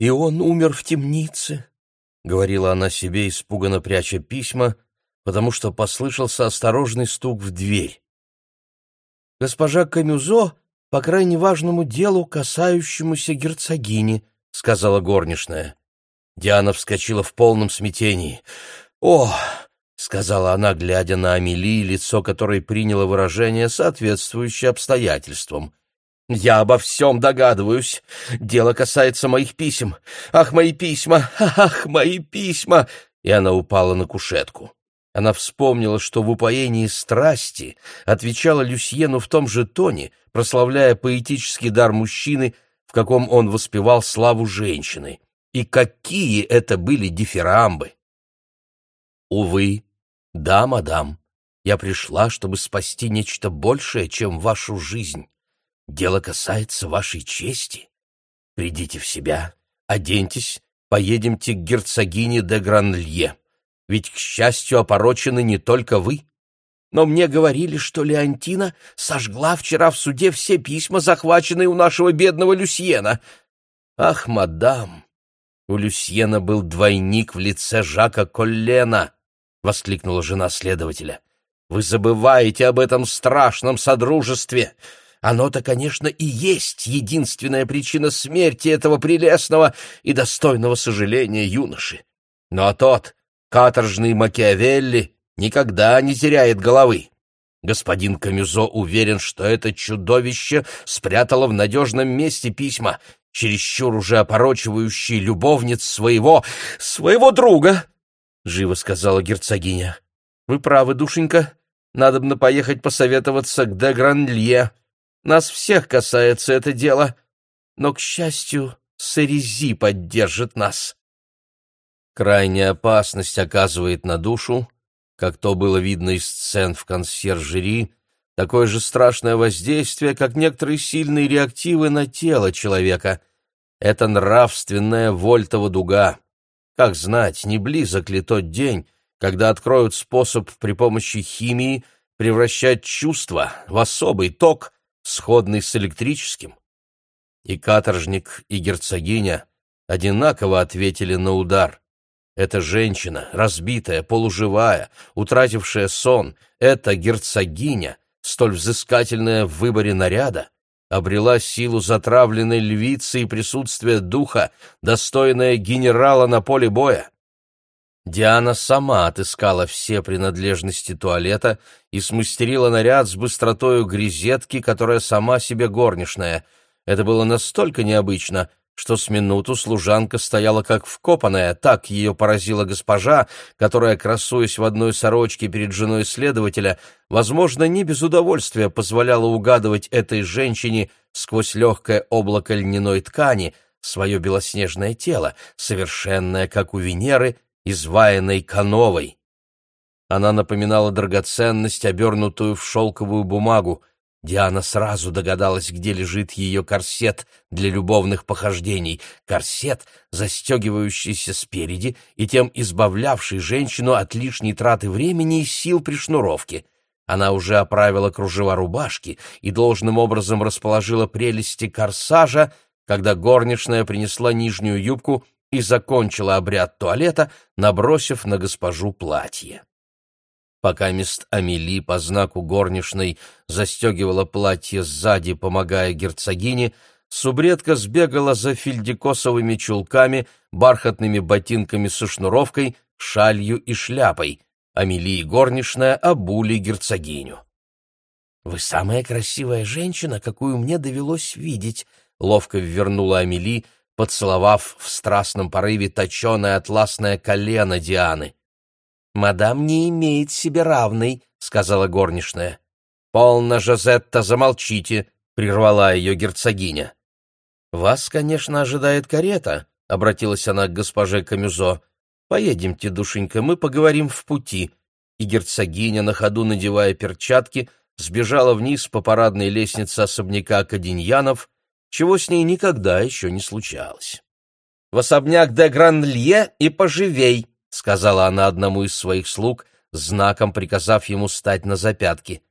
и он умер в темнице», — говорила она себе, испуганно пряча письма, потому что послышался осторожный стук в дверь. «Госпожа Камюзо по крайне важному делу, касающемуся герцогини», — сказала горничная. Диана вскочила в полном смятении. «О!» — сказала она, глядя на Амели, лицо которой приняло выражение, соответствующее обстоятельствам. «Я обо всем догадываюсь. Дело касается моих писем. Ах, мои письма! Ах, мои письма!» И она упала на кушетку. Она вспомнила, что в упоении страсти отвечала Люсьену в том же тоне, прославляя поэтический дар мужчины, в каком он воспевал славу женщины. И какие это были дифирамбы! Увы, да, мадам, я пришла, чтобы спасти нечто большее, чем вашу жизнь. Дело касается вашей чести. Придите в себя, оденьтесь, поедемте к герцогине де Гранлье. Ведь, к счастью, опорочены не только вы. Но мне говорили, что Леонтина сожгла вчера в суде все письма, захваченные у нашего бедного Люсьена. Ах, мадам, у Люсьена был двойник в лице Жака Коллена, — воскликнула жена следователя. Вы забываете об этом страшном содружестве. Оно-то, конечно, и есть единственная причина смерти этого прелестного и достойного сожаления юноши. Но тот, каторжный Макиавелли, никогда не теряет головы. Господин Камюзо уверен, что это чудовище спрятало в надежном месте письма, чересчур уже опорочивающие любовниц своего... своего друга, — живо сказала герцогиня. — Вы правы, душенька, надобно поехать посоветоваться к де Гранлье. Нас всех касается это дело, но, к счастью, Сарези поддержит нас. Крайняя опасность оказывает на душу, как то было видно из сцен в консьержери, такое же страшное воздействие, как некоторые сильные реактивы на тело человека. Это нравственная вольтова дуга. Как знать, не близок ли тот день, когда откроют способ при помощи химии превращать чувства в особый ток, сходный с электрическим. И каторжник, и герцогиня одинаково ответили на удар. Эта женщина, разбитая, полуживая, утратившая сон, эта герцогиня, столь взыскательная в выборе наряда, обрела силу затравленной львицы и присутствие духа, достойное генерала на поле боя. Диана сама отыскала все принадлежности туалета и смастерила наряд с быстротою грезетки, которая сама себе горничная. Это было настолько необычно, что с минуту служанка стояла как вкопанная, так ее поразила госпожа, которая, красуясь в одной сорочке перед женой следователя, возможно, не без удовольствия позволяла угадывать этой женщине сквозь легкое облако льняной ткани свое белоснежное тело, совершенное, как у Венеры, изваянной кановой. Она напоминала драгоценность, обернутую в шелковую бумагу. Диана сразу догадалась, где лежит ее корсет для любовных похождений, корсет, застегивающийся спереди и тем избавлявший женщину от лишней траты времени и сил при шнуровке. Она уже оправила кружева рубашки и должным образом расположила прелести корсажа, когда горничная принесла нижнюю юбку и закончила обряд туалета, набросив на госпожу платье. Пока мист Амели по знаку горничной застегивала платье сзади, помогая герцогине, субредка сбегала за фельдикосовыми чулками, бархатными ботинками со шнуровкой, шалью и шляпой. Амели и горничная обули герцогиню. «Вы самая красивая женщина, какую мне довелось видеть», — ловко ввернула Амели, поцеловав в страстном порыве точеное атласное колено Дианы. «Мадам не имеет себе равной», — сказала горничная. «Полно, Жозетта, замолчите», — прервала ее герцогиня. «Вас, конечно, ожидает карета», — обратилась она к госпоже Камюзо. «Поедемте, душенька, мы поговорим в пути». И герцогиня, на ходу надевая перчатки, сбежала вниз по парадной лестнице особняка Каденьянов, чего с ней никогда еще не случалось. «В особняк де Гранлье и поживей», — сказала она одному из своих слуг, знаком приказав ему стать на запятки.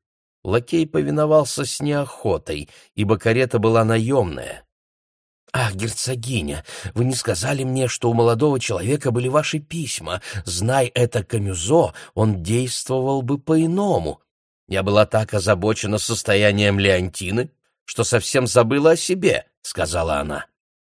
Лакей повиновался с неохотой, ибо карета была наемная. «Ах, герцогиня, вы не сказали мне, что у молодого человека были ваши письма. Знай это Камюзо, он действовал бы по-иному. Я была так озабочена состоянием Леонтины, что совсем забыла о себе», — сказала она.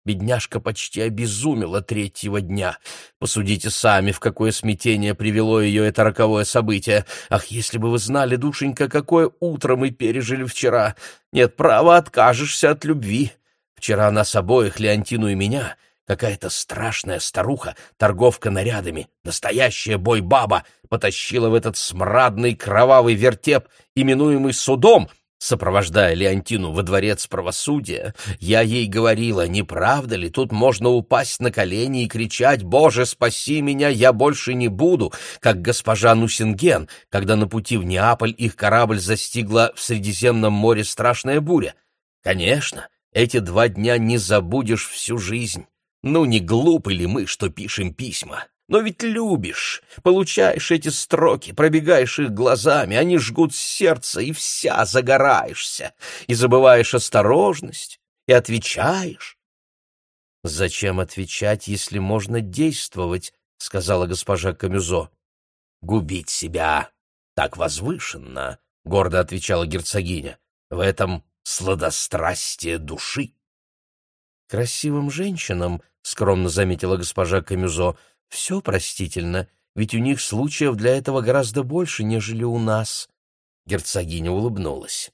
Бедняжка почти обезумела третьего дня. Посудите сами, в какое смятение привело ее это роковое событие. Ах, если бы вы знали, душенька, какое утро мы пережили вчера. Нет, права, откажешься от любви. Вчера нас обоих, Леонтину и меня, какая-то страшная старуха, торговка нарядами, настоящая бой-баба, потащила в этот смрадный кровавый вертеп, именуемый судом — Сопровождая Леонтину во дворец правосудия, я ей говорила, не правда ли, тут можно упасть на колени и кричать «Боже, спаси меня, я больше не буду», как госпожа Нусинген, когда на пути в Неаполь их корабль застигла в Средиземном море страшная буря. Конечно, эти два дня не забудешь всю жизнь. Ну, не глупы ли мы, что пишем письма? Но ведь любишь, получаешь эти строки, пробегаешь их глазами, они жгут сердце, и вся загораешься, и забываешь осторожность, и отвечаешь. — Зачем отвечать, если можно действовать? — сказала госпожа Камюзо. — Губить себя так возвышенно, — гордо отвечала герцогиня. — В этом сладострастие души. — Красивым женщинам, — скромно заметила госпожа Камюзо, — все простительно, ведь у них случаев для этого гораздо больше, нежели у нас. Герцогиня улыбнулась.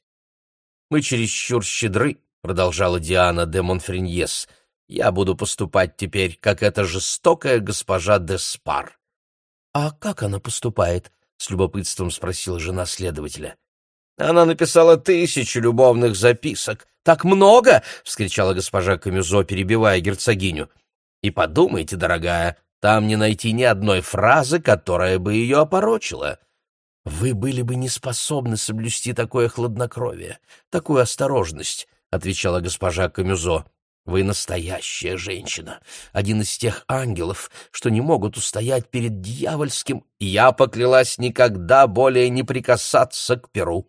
«Мы чересчур щедры», — продолжала Диана де Монфреньес. «Я буду поступать теперь, как эта жестокая госпожа де Спар». «А как она поступает?» — с любопытством спросила жена следователя. «Она написала тысячу любовных записок. Так много!» — вскричала госпожа Камюзо, перебивая герцогиню. «И подумайте, дорогая, там не найти ни одной фразы, которая бы ее опорочила. Вы были бы не способны соблюсти такое хладнокровие, такую осторожность, — отвечала госпожа Камюзо. Вы настоящая женщина, один из тех ангелов, что не могут устоять перед дьявольским, я поклялась никогда более не прикасаться к перу.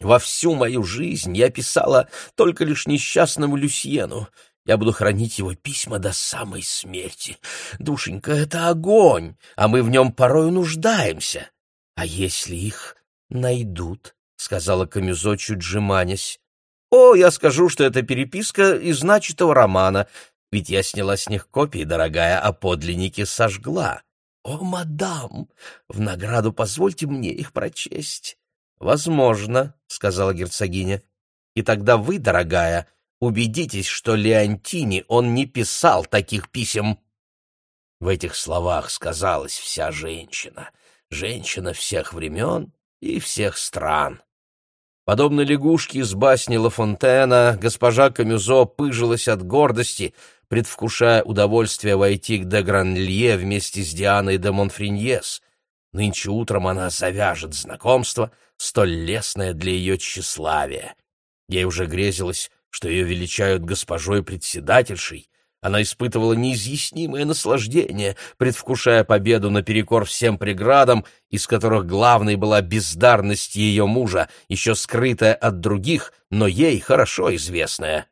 Во всю мою жизнь я писала только лишь несчастному Люсьену, я буду хранить его письма до самой смерти. Душенька, это огонь, а мы в нем порою нуждаемся. А если их найдут, — сказала Камюзо, чуть жеманясь. О, я скажу, что это переписка из начатого романа, ведь я сняла с них копии, дорогая, а подлинники сожгла. О, мадам, в награду позвольте мне их прочесть. Возможно, — сказала герцогиня. И тогда вы, дорогая, Убедитесь, что Леонтини он не писал таких писем. В этих словах сказалась вся женщина, женщина всех времен и всех стран. Подобно лягушке из басни Ла Фонтена, госпожа Камюзо пыжилась от гордости, предвкушая удовольствие войти к де Гранлье вместе с Дианой де Монфриньес. Нынче утром она завяжет знакомство, столь лестное для ее тщеславия. Ей уже грезилось, что ее величают госпожой-председательшей, она испытывала неизъяснимое наслаждение, предвкушая победу наперекор всем преградам, из которых главной была бездарность ее мужа, еще скрытая от других, но ей хорошо известная.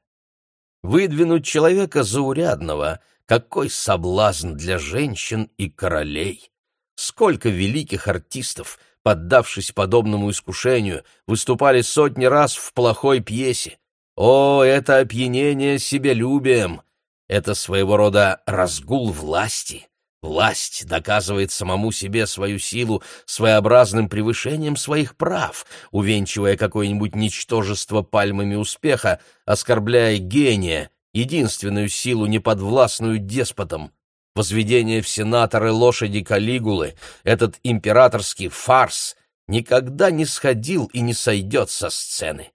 Выдвинуть человека заурядного — какой соблазн для женщин и королей! Сколько великих артистов, поддавшись подобному искушению, выступали сотни раз в плохой пьесе, о, это опьянение себелюбием! Это своего рода разгул власти. Власть доказывает самому себе свою силу своеобразным превышением своих прав, увенчивая какое-нибудь ничтожество пальмами успеха, оскорбляя гения, единственную силу, неподвластную деспотам. Возведение в сенаторы лошади Калигулы, этот императорский фарс, никогда не сходил и не сойдет со сцены.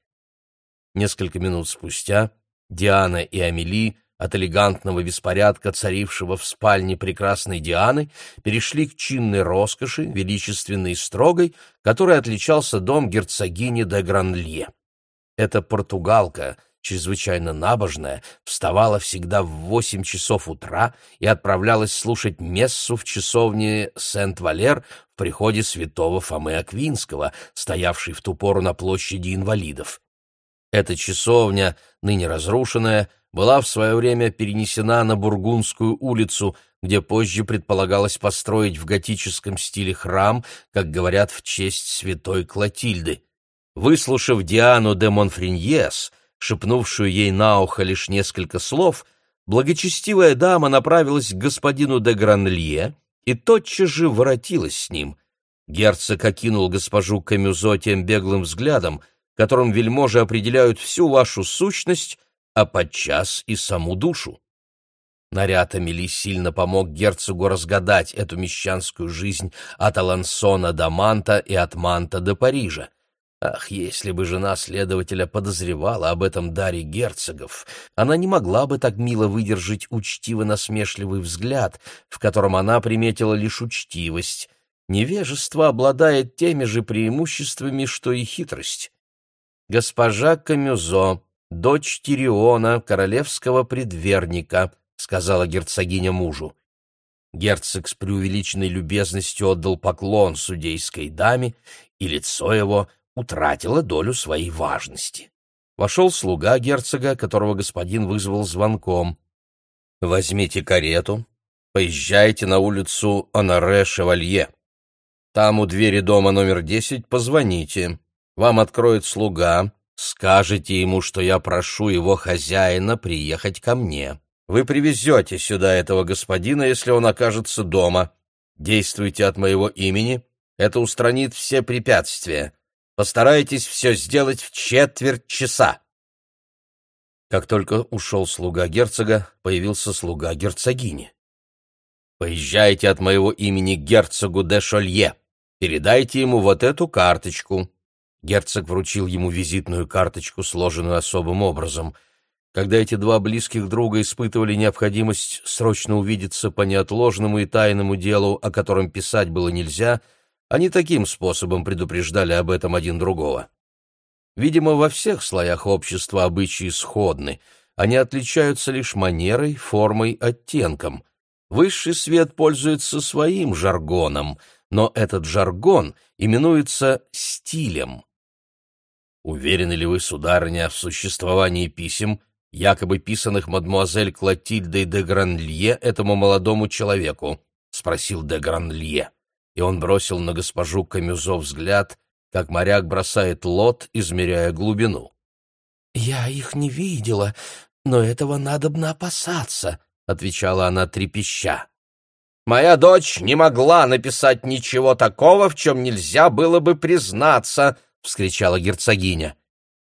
Несколько минут спустя Диана и Амели от элегантного беспорядка, царившего в спальне прекрасной Дианы, перешли к чинной роскоши, величественной и строгой, которой отличался дом герцогини де Гранлье. Эта португалка, чрезвычайно набожная, вставала всегда в восемь часов утра и отправлялась слушать мессу в часовне Сент-Валер в приходе святого Фомы Аквинского, стоявшей в ту пору на площади инвалидов. Эта часовня, ныне разрушенная, была в свое время перенесена на Бургундскую улицу, где позже предполагалось построить в готическом стиле храм, как говорят, в честь святой Клотильды. Выслушав Диану де Монфриньес, шепнувшую ей на ухо лишь несколько слов, благочестивая дама направилась к господину де Гранлье и тотчас же воротилась с ним. Герцог окинул госпожу Камюзо тем беглым взглядом, которым вельможи определяют всю вашу сущность, а подчас и саму душу. Наряд Амели сильно помог герцогу разгадать эту мещанскую жизнь от Алансона до Манта и от Манта до Парижа. Ах, если бы жена следователя подозревала об этом даре герцогов, она не могла бы так мило выдержать учтиво-насмешливый взгляд, в котором она приметила лишь учтивость. Невежество обладает теми же преимуществами, что и хитрость. Госпожа Камюзо, дочь Тириона, королевского предверника, сказала герцогиня мужу. Герцог с преувеличенной любезностью отдал поклон судейской даме, и лицо его утратила долю своей важности. Вошел слуга герцога, которого господин вызвал звонком. «Возьмите карету, поезжайте на улицу Оноре-Шевалье. Там у двери дома номер десять позвоните. Вам откроет слуга, скажете ему, что я прошу его хозяина приехать ко мне. Вы привезете сюда этого господина, если он окажется дома. Действуйте от моего имени, это устранит все препятствия. Постарайтесь все сделать в четверть часа. Как только ушел слуга герцога, появился слуга герцогини. «Поезжайте от моего имени герцогу де Шолье. Передайте ему вот эту карточку». Герцог вручил ему визитную карточку, сложенную особым образом. Когда эти два близких друга испытывали необходимость срочно увидеться по неотложному и тайному делу, о котором писать было нельзя, — они таким способом предупреждали об этом один другого. Видимо, во всех слоях общества обычаи сходны, они отличаются лишь манерой, формой, оттенком. Высший свет пользуется своим жаргоном, но этот жаргон именуется стилем. Уверены ли вы, сударыня, в существовании писем, якобы писанных мадмуазель Клотильдой де Гранлье этому молодому человеку? — спросил де Гранлье и он бросил на госпожу Камюзо взгляд, как моряк бросает лот, измеряя глубину. «Я их не видела, но этого надобно опасаться», — отвечала она трепеща. «Моя дочь не могла написать ничего такого, в чем нельзя было бы признаться», — вскричала герцогиня.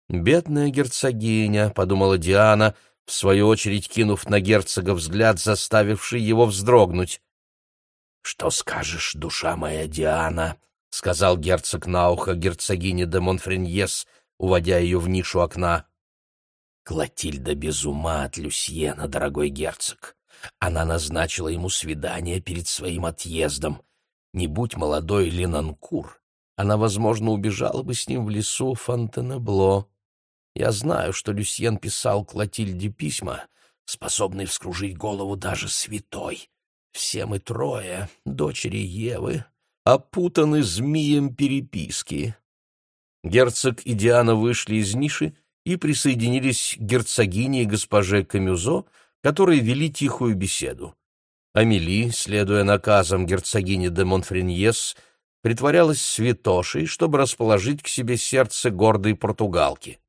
«Бедная герцогиня», — подумала Диана, в свою очередь кинув на герцога взгляд, заставивший его вздрогнуть. «Что скажешь, душа моя Диана?» — сказал герцог на ухо герцогине де Монфреньес, уводя ее в нишу окна. «Клотильда без ума от Люсьена, дорогой герцог. Она назначила ему свидание перед своим отъездом. Не будь молодой Ленанкур, она, возможно, убежала бы с ним в лесу Фонтенебло. Я знаю, что Люсьен писал Клотильде письма, способные вскружить голову даже святой. Все мы трое, дочери Евы, опутаны змеем переписки. Герцог и Диана вышли из ниши и присоединились к герцогине и госпоже Камюзо, которые вели тихую беседу. Амели, следуя наказам герцогини де Монфреньес, притворялась святошей, чтобы расположить к себе сердце гордой португалки.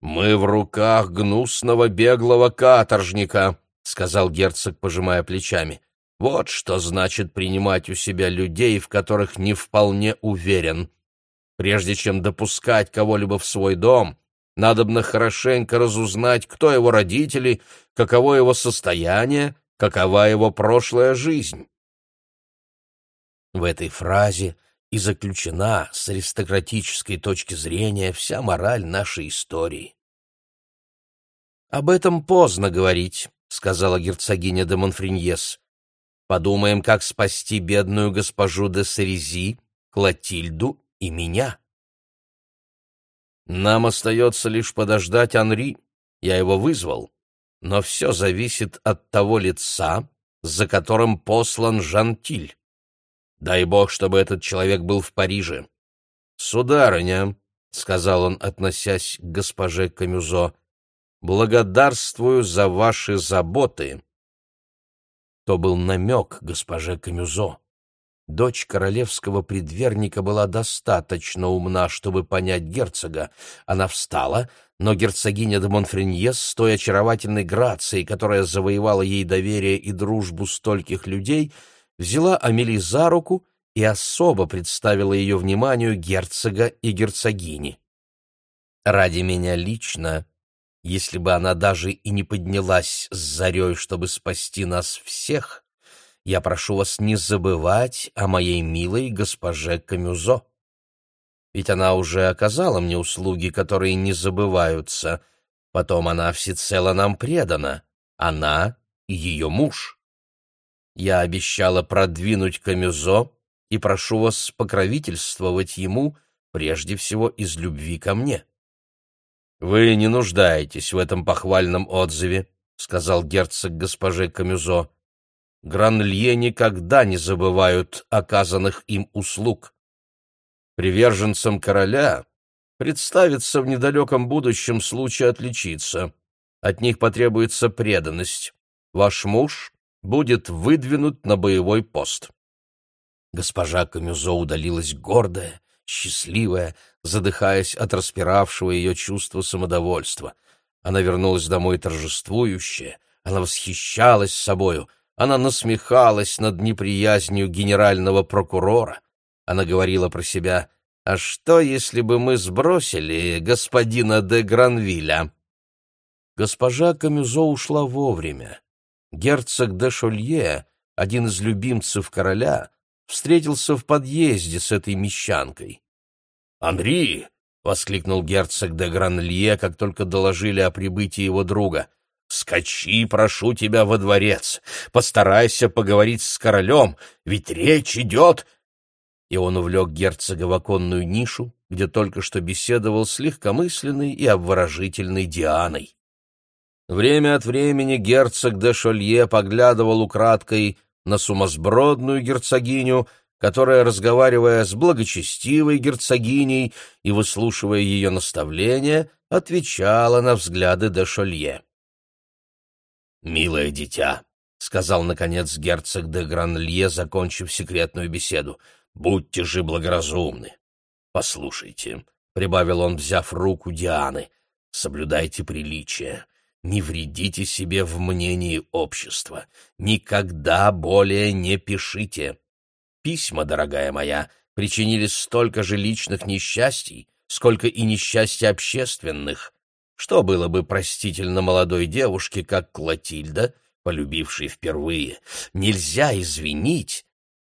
«Мы в руках гнусного беглого каторжника», — сказал герцог, пожимая плечами. Вот что значит принимать у себя людей, в которых не вполне уверен. Прежде чем допускать кого-либо в свой дом, надобно хорошенько разузнать, кто его родители, каково его состояние, какова его прошлая жизнь. В этой фразе и заключена с аристократической точки зрения вся мораль нашей истории. «Об этом поздно говорить», — сказала герцогиня де Монфриньес. Подумаем, как спасти бедную госпожу де Сарези, Клотильду и меня. Нам остается лишь подождать Анри. Я его вызвал. Но все зависит от того лица, за которым послан Жантиль. Дай бог, чтобы этот человек был в Париже. Сударыня, — сказал он, относясь к госпоже Камюзо, — «благодарствую за ваши заботы». То был намек госпоже Камюзо. Дочь королевского предверника была достаточно умна, чтобы понять герцога. Она встала, но герцогиня де Монфреньес с той очаровательной грацией, которая завоевала ей доверие и дружбу стольких людей, взяла Амели за руку и особо представила ее вниманию герцога и герцогини. «Ради меня лично, если бы она даже и не поднялась с зарей, чтобы спасти нас всех», я прошу вас не забывать о моей милой госпоже Камюзо. Ведь она уже оказала мне услуги, которые не забываются. Потом она всецело нам предана. Она и ее муж. Я обещала продвинуть Камюзо и прошу вас покровительствовать ему, прежде всего из любви ко мне. «Вы не нуждаетесь в этом похвальном отзыве», — сказал герцог госпоже Камюзо. Гранлье никогда не забывают оказанных им услуг. Приверженцам короля представится в недалеком будущем случай отличиться. От них потребуется преданность. Ваш муж будет выдвинут на боевой пост. Госпожа Камюзо удалилась гордая, счастливая, задыхаясь от распиравшего ее чувства самодовольства. Она вернулась домой торжествующая, она восхищалась собою — она насмехалась над неприязнью генерального прокурора. Она говорила про себя «А что, если бы мы сбросили господина де Гранвиля?» Госпожа Камюзо ушла вовремя. Герцог де Шолье, один из любимцев короля, встретился в подъезде с этой мещанкой. «Анри!» — воскликнул герцог де Гранлье, как только доложили о прибытии его друга — Скачи, прошу тебя, во дворец, постарайся поговорить с королем, ведь речь идет...» И он увлек герцога в оконную нишу, где только что беседовал с легкомысленной и обворожительной Дианой. Время от времени герцог де Шолье поглядывал украдкой на сумасбродную герцогиню, которая, разговаривая с благочестивой герцогиней и выслушивая ее наставления, отвечала на взгляды де Шолье. «Милое дитя», — сказал, наконец, герцог де Гранлье, закончив секретную беседу, — «будьте же благоразумны. Послушайте», — прибавил он, взяв руку Дианы, — «соблюдайте приличие, не вредите себе в мнении общества, никогда более не пишите. Письма, дорогая моя, причинили столько же личных несчастий, сколько и несчастья общественных. Что было бы простительно молодой девушке, как Клотильда, полюбившей впервые? Нельзя извинить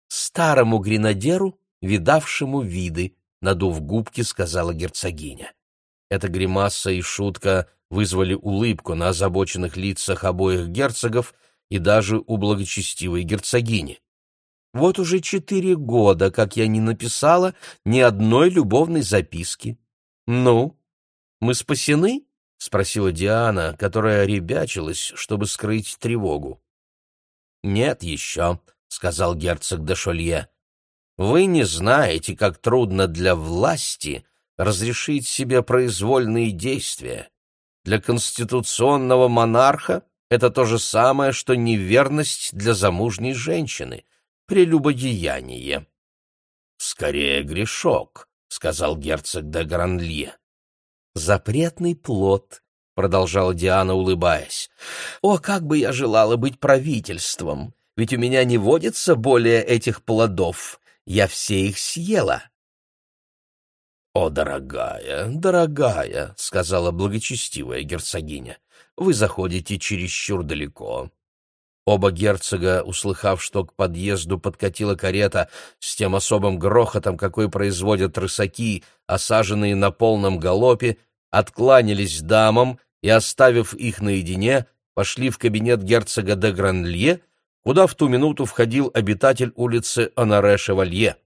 старому гренадеру, видавшему виды, надув губки, сказала герцогиня. Эта гримаса и шутка вызвали улыбку на озабоченных лицах обоих герцогов и даже у благочестивой герцогини. Вот уже четыре года, как я не написала ни одной любовной записки. Ну, мы спасены? — спросила Диана, которая ребячилась, чтобы скрыть тревогу. «Нет еще», — сказал герцог де Шолье. «Вы не знаете, как трудно для власти разрешить себе произвольные действия. Для конституционного монарха это то же самое, что неверность для замужней женщины, прелюбодеяние». «Скорее грешок», — сказал герцог де Гранлье запретный плод, — продолжала Диана, улыбаясь. «О, как бы я желала быть правительством! Ведь у меня не водится более этих плодов. Я все их съела». «О, дорогая, дорогая!» — сказала благочестивая герцогиня. «Вы заходите чересчур далеко. Оба герцога, услыхав, что к подъезду подкатила карета с тем особым грохотом, какой производят рысаки, осаженные на полном галопе, откланялись дамам и, оставив их наедине, пошли в кабинет герцога де Гранлье, куда в ту минуту входил обитатель улицы Оноре-Шевалье.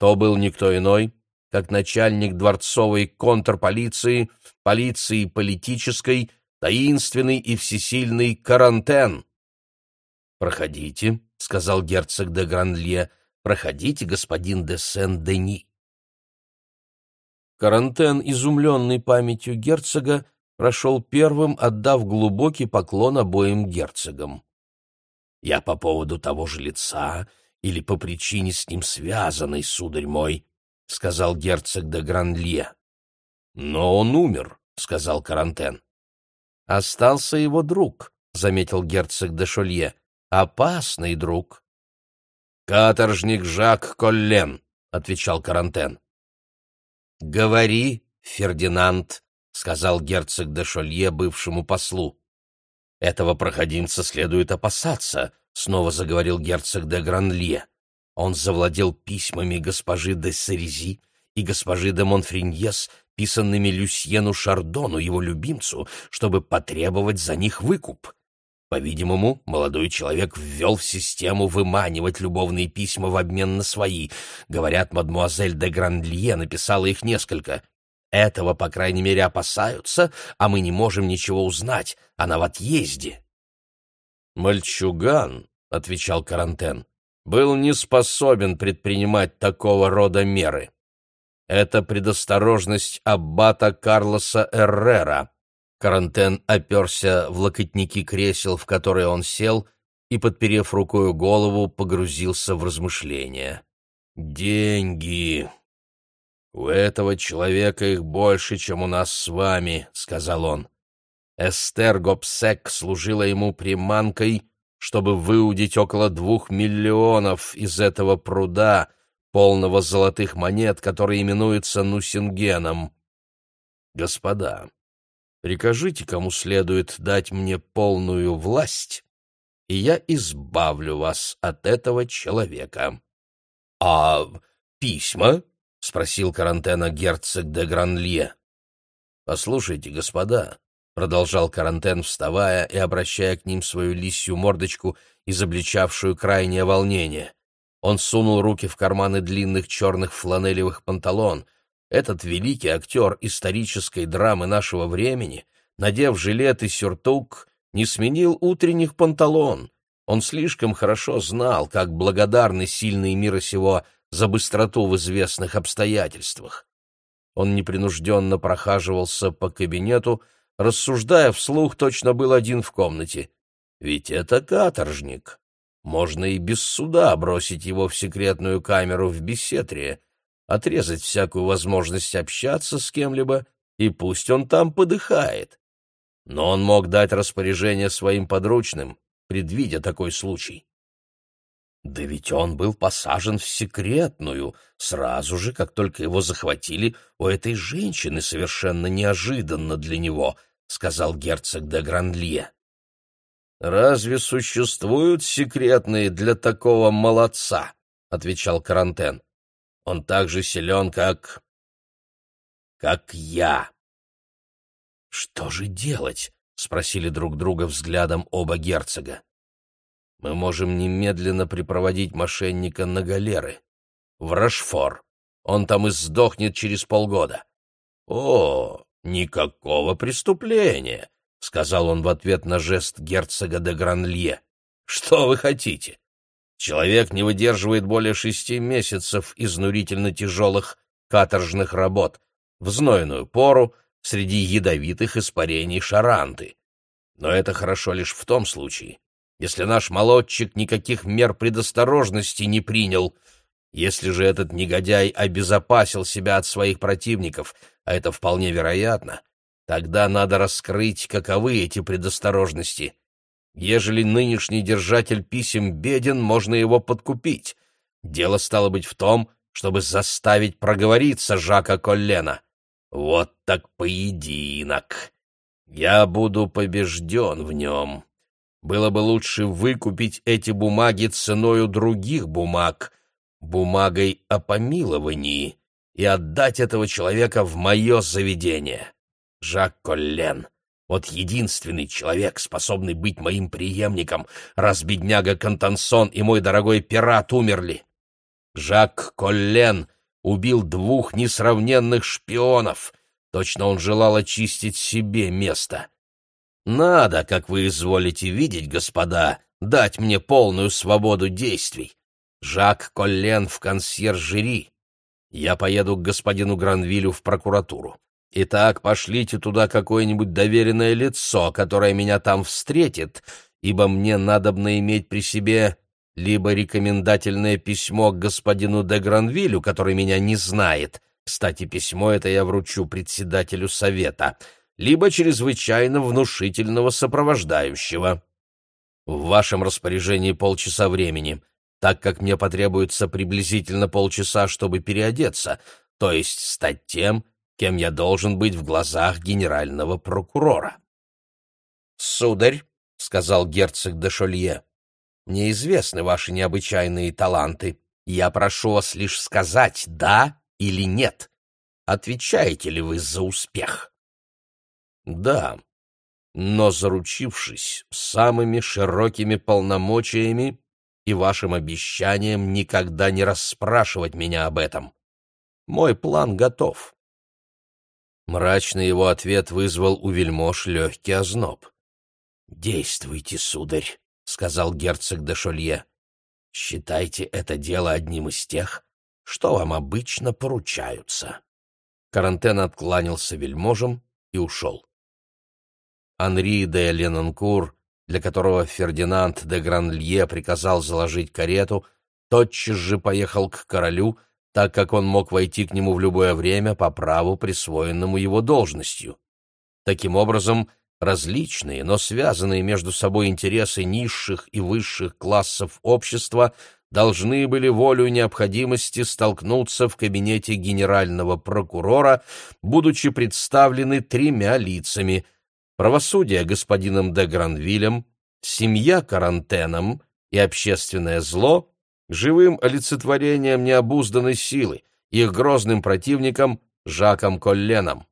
То был никто иной, как начальник дворцовой контрполиции, полиции политической, таинственный и всесильный Карантен. «Проходите», — сказал герцог де Гранлье, — «проходите, господин де Сен-Дени». Карантен, изумленный памятью герцога, прошел первым, отдав глубокий поклон обоим герцогам. «Я по поводу того же лица или по причине с ним связанной, сударь мой», — сказал герцог де Гранлье. «Но он умер», — сказал Карантен. «Остался его друг», — заметил герцог де Шолье. «Опасный друг». «Каторжник Жак Коллен», — отвечал Карантен. «Говори, Фердинанд», — сказал герцог де Шолье бывшему послу. «Этого проходимца следует опасаться», — снова заговорил герцог де Гранлье. Он завладел письмами госпожи де Серези и госпожи де Монфриньес, писанными Люсьену Шардону, его любимцу, чтобы потребовать за них выкуп. По-видимому, молодой человек ввел в систему выманивать любовные письма в обмен на свои. Говорят, мадмуазель де Грандлье написала их несколько. Этого, по крайней мере, опасаются, а мы не можем ничего узнать. Она в отъезде. «Мальчуган», — отвечал Карантен, — «был не способен предпринимать такого рода меры. Это предосторожность аббата Карлоса Эррера». Карантен оперся в локотники кресел, в которые он сел, и, подперев рукою голову, погрузился в размышления. «Деньги! У этого человека их больше, чем у нас с вами», — сказал он. Эстер Гопсек служила ему приманкой, чтобы выудить около двух миллионов из этого пруда, полного золотых монет, который именуется Нусингеном. Господа, Прикажите, кому следует дать мне полную власть, и я избавлю вас от этого человека. — А письма? — спросил Карантена герцог де Гранлье. — Послушайте, господа, — продолжал Карантен, вставая и обращая к ним свою лисью мордочку, изобличавшую крайнее волнение. Он сунул руки в карманы длинных черных фланелевых панталон, этот великий актер исторической драмы нашего времени, надев жилет и сюртук, не сменил утренних панталон. Он слишком хорошо знал, как благодарны сильные мира сего за быстроту в известных обстоятельствах. Он непринужденно прохаживался по кабинету, рассуждая вслух, точно был один в комнате. Ведь это каторжник. Можно и без суда бросить его в секретную камеру в Бессетрии, отрезать всякую возможность общаться с кем-либо, и пусть он там подыхает. Но он мог дать распоряжение своим подручным, предвидя такой случай. Да ведь он был посажен в секретную, сразу же, как только его захватили у этой женщины, совершенно неожиданно для него, — сказал герцог де Грандлье. «Разве существуют секретные для такого молодца?» — отвечал Карантен. Он так же силен, как... как я. «Что же делать?» — спросили друг друга взглядом оба герцога. «Мы можем немедленно припроводить мошенника на галеры. В Рашфор. Он там и сдохнет через полгода». «О, никакого преступления!» — сказал он в ответ на жест герцога де Гранлье. «Что вы хотите? Человек не выдерживает более шести месяцев изнурительно тяжелых каторжных работ в знойную пору среди ядовитых испарений шаранты. Но это хорошо лишь в том случае, если наш молодчик никаких мер предосторожности не принял, если же этот негодяй обезопасил себя от своих противников, а это вполне вероятно, тогда надо раскрыть, каковы эти предосторожности — Ежели нынешний держатель писем беден, можно его подкупить. Дело стало быть в том, чтобы заставить проговориться Жака Коллена. Вот так поединок. Я буду побежден в нем. Было бы лучше выкупить эти бумаги ценою других бумаг, бумагой о помиловании, и отдать этого человека в мое заведение. Жак Коллен — вот единственный человек, способный быть моим преемником, раз бедняга Кантансон и мой дорогой пират умерли. Жак Коллен убил двух несравненных шпионов. Точно он желал очистить себе место. Надо, как вы изволите видеть, господа, дать мне полную свободу действий. Жак Коллен в консьержери. Я поеду к господину Гранвилю в прокуратуру. Итак, пошлите туда какое-нибудь доверенное лицо, которое меня там встретит, ибо мне надобно иметь при себе либо рекомендательное письмо к господину де Гранвилю, который меня не знает, кстати, письмо это я вручу председателю совета, либо чрезвычайно внушительного сопровождающего. В вашем распоряжении полчаса времени — так как мне потребуется приблизительно полчаса, чтобы переодеться, то есть стать тем, кем я должен быть в глазах генерального прокурора. «Сударь», — сказал герцог де Шолье, — «мне известны ваши необычайные таланты. Я прошу вас лишь сказать «да» или «нет». Отвечаете ли вы за успех?» «Да», но заручившись самыми широкими полномочиями и вашим обещанием никогда не расспрашивать меня об этом. Мой план готов». Мрачный его ответ вызвал у вельмож легкий озноб. «Действуйте, сударь», — сказал герцог де Шолье. «Считайте это дело одним из тех, что вам обычно поручаются». Карантен откланялся вельможам и ушел. Анри де Ленанкур для которого Фердинанд де Гранлье приказал заложить карету, тотчас же поехал к королю, так как он мог войти к нему в любое время по праву, присвоенному его должностью. Таким образом, различные, но связанные между собой интересы низших и высших классов общества должны были волю необходимости столкнуться в кабинете генерального прокурора, будучи представлены тремя лицами правосудие господином де Гранвилем, семья карантеном и общественное зло живым олицетворением необузданной силы, их грозным противником Жаком Колленом.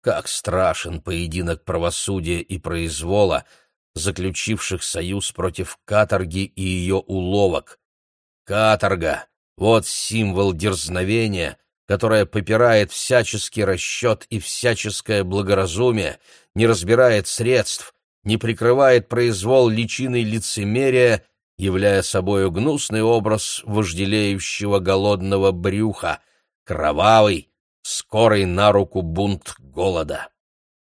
Как страшен поединок правосудия и произвола, заключивших союз против каторги и ее уловок. Каторга — вот символ дерзновения, которое попирает всяческий расчет и всяческое благоразумие, не разбирает средств, не прикрывает произвол личиной лицемерия, являя собою гнусный образ вожделеющего голодного брюха, кровавый, скорый на руку бунт голода.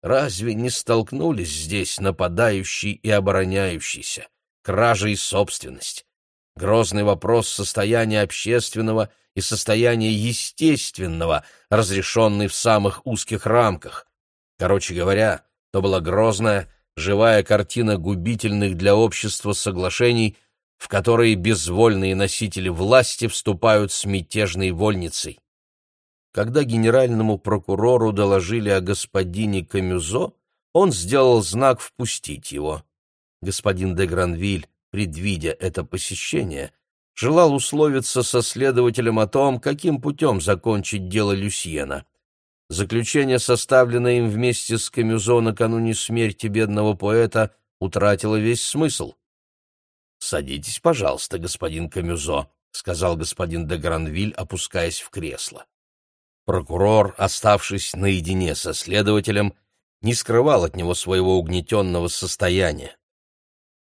Разве не столкнулись здесь нападающий и обороняющийся, кража и собственность? Грозный вопрос состояния общественного — и состояние естественного, разрешенный в самых узких рамках. Короче говоря, то была грозная, живая картина губительных для общества соглашений, в которые безвольные носители власти вступают с мятежной вольницей. Когда генеральному прокурору доложили о господине Камюзо, он сделал знак «впустить его». Господин де Гранвиль, предвидя это посещение, желал условиться со следователем о том, каким путем закончить дело Люсьена. Заключение, составленное им вместе с Камюзо накануне смерти бедного поэта, утратило весь смысл. «Садитесь, пожалуйста, господин Камюзо», — сказал господин де Гранвиль, опускаясь в кресло. Прокурор, оставшись наедине со следователем, не скрывал от него своего угнетенного состояния.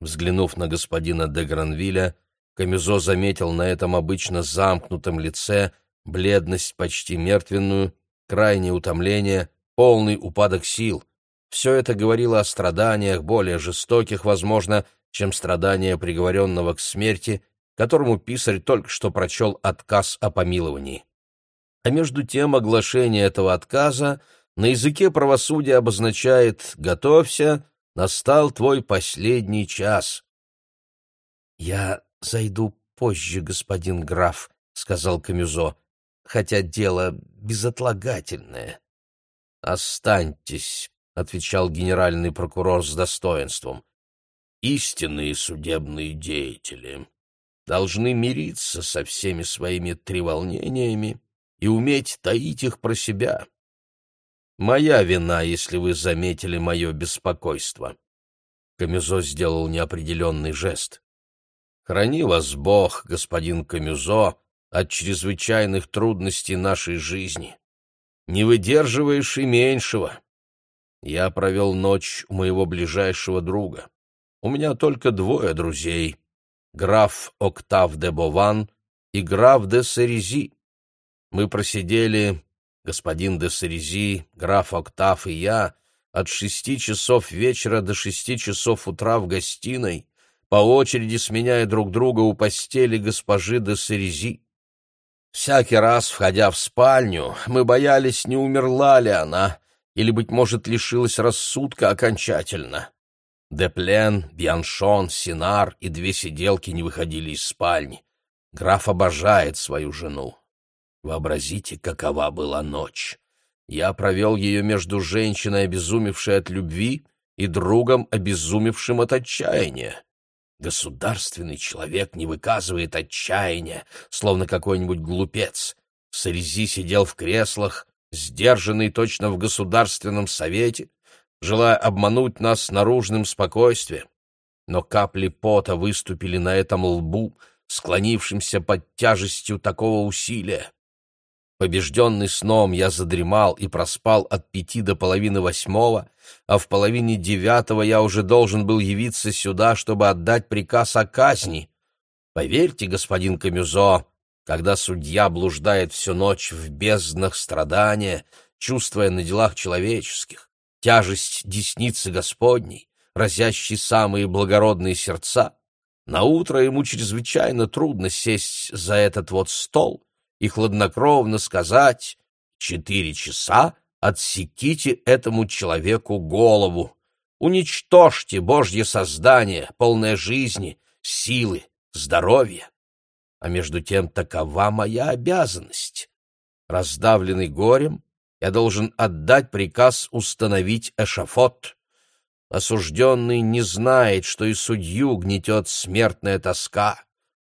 Взглянув на господина де Гранвиля, Камюзо заметил на этом обычно замкнутом лице бледность почти мертвенную, крайнее утомление, полный упадок сил. Все это говорило о страданиях, более жестоких, возможно, чем страдания приговоренного к смерти, которому писарь только что прочел отказ о помиловании. А между тем оглашение этого отказа на языке правосудия обозначает «Готовься, настал твой последний час». «Я зайду позже, господин граф», — сказал Камюзо, — «хотя дело безотлагательное». «Останьтесь», — отвечал генеральный прокурор с достоинством. «Истинные судебные деятели должны мириться со всеми своими треволнениями и уметь таить их про себя. Моя вина, если вы заметили мое беспокойство». Камюзо сделал неопределенный жест. Храни вас Бог, господин Камюзо, от чрезвычайных трудностей нашей жизни. Не выдерживаешь и меньшего. Я провел ночь у моего ближайшего друга. У меня только двое друзей — граф Октав де Бован и граф де Серези. Мы просидели, господин де Сарези, граф Октав и я, от шести часов вечера до шести часов утра в гостиной, по очереди сменяя друг друга у постели госпожи де Сарези. Всякий раз, входя в спальню, мы боялись, не умерла ли она, или, быть может, лишилась рассудка окончательно. Деплен, Бьяншон, Синар и две сиделки не выходили из спальни. Граф обожает свою жену. Вообразите, какова была ночь. Я провел ее между женщиной, обезумевшей от любви, и другом, обезумевшим от отчаяния. Государственный человек не выказывает отчаяния, словно какой-нибудь глупец. Сарези сидел в креслах, сдержанный точно в Государственном совете, желая обмануть нас наружным спокойствием. Но капли пота выступили на этом лбу, склонившимся под тяжестью такого усилия. Побежденный сном, я задремал и проспал от пяти до половины восьмого, а в половине девятого я уже должен был явиться сюда, чтобы отдать приказ о казни. Поверьте, господин Камюзо, когда судья блуждает всю ночь в безднах страдания, чувствуя на делах человеческих тяжесть десницы Господней, разящей самые благородные сердца, на утро ему чрезвычайно трудно сесть за этот вот стол и хладнокровно сказать «Четыре часа отсеките этому человеку голову, уничтожьте Божье создание, полное жизни, силы, здоровья». А между тем такова моя обязанность. Раздавленный горем, я должен отдать приказ установить эшафот. Осужденный не знает, что и судью гнетет смертная тоска.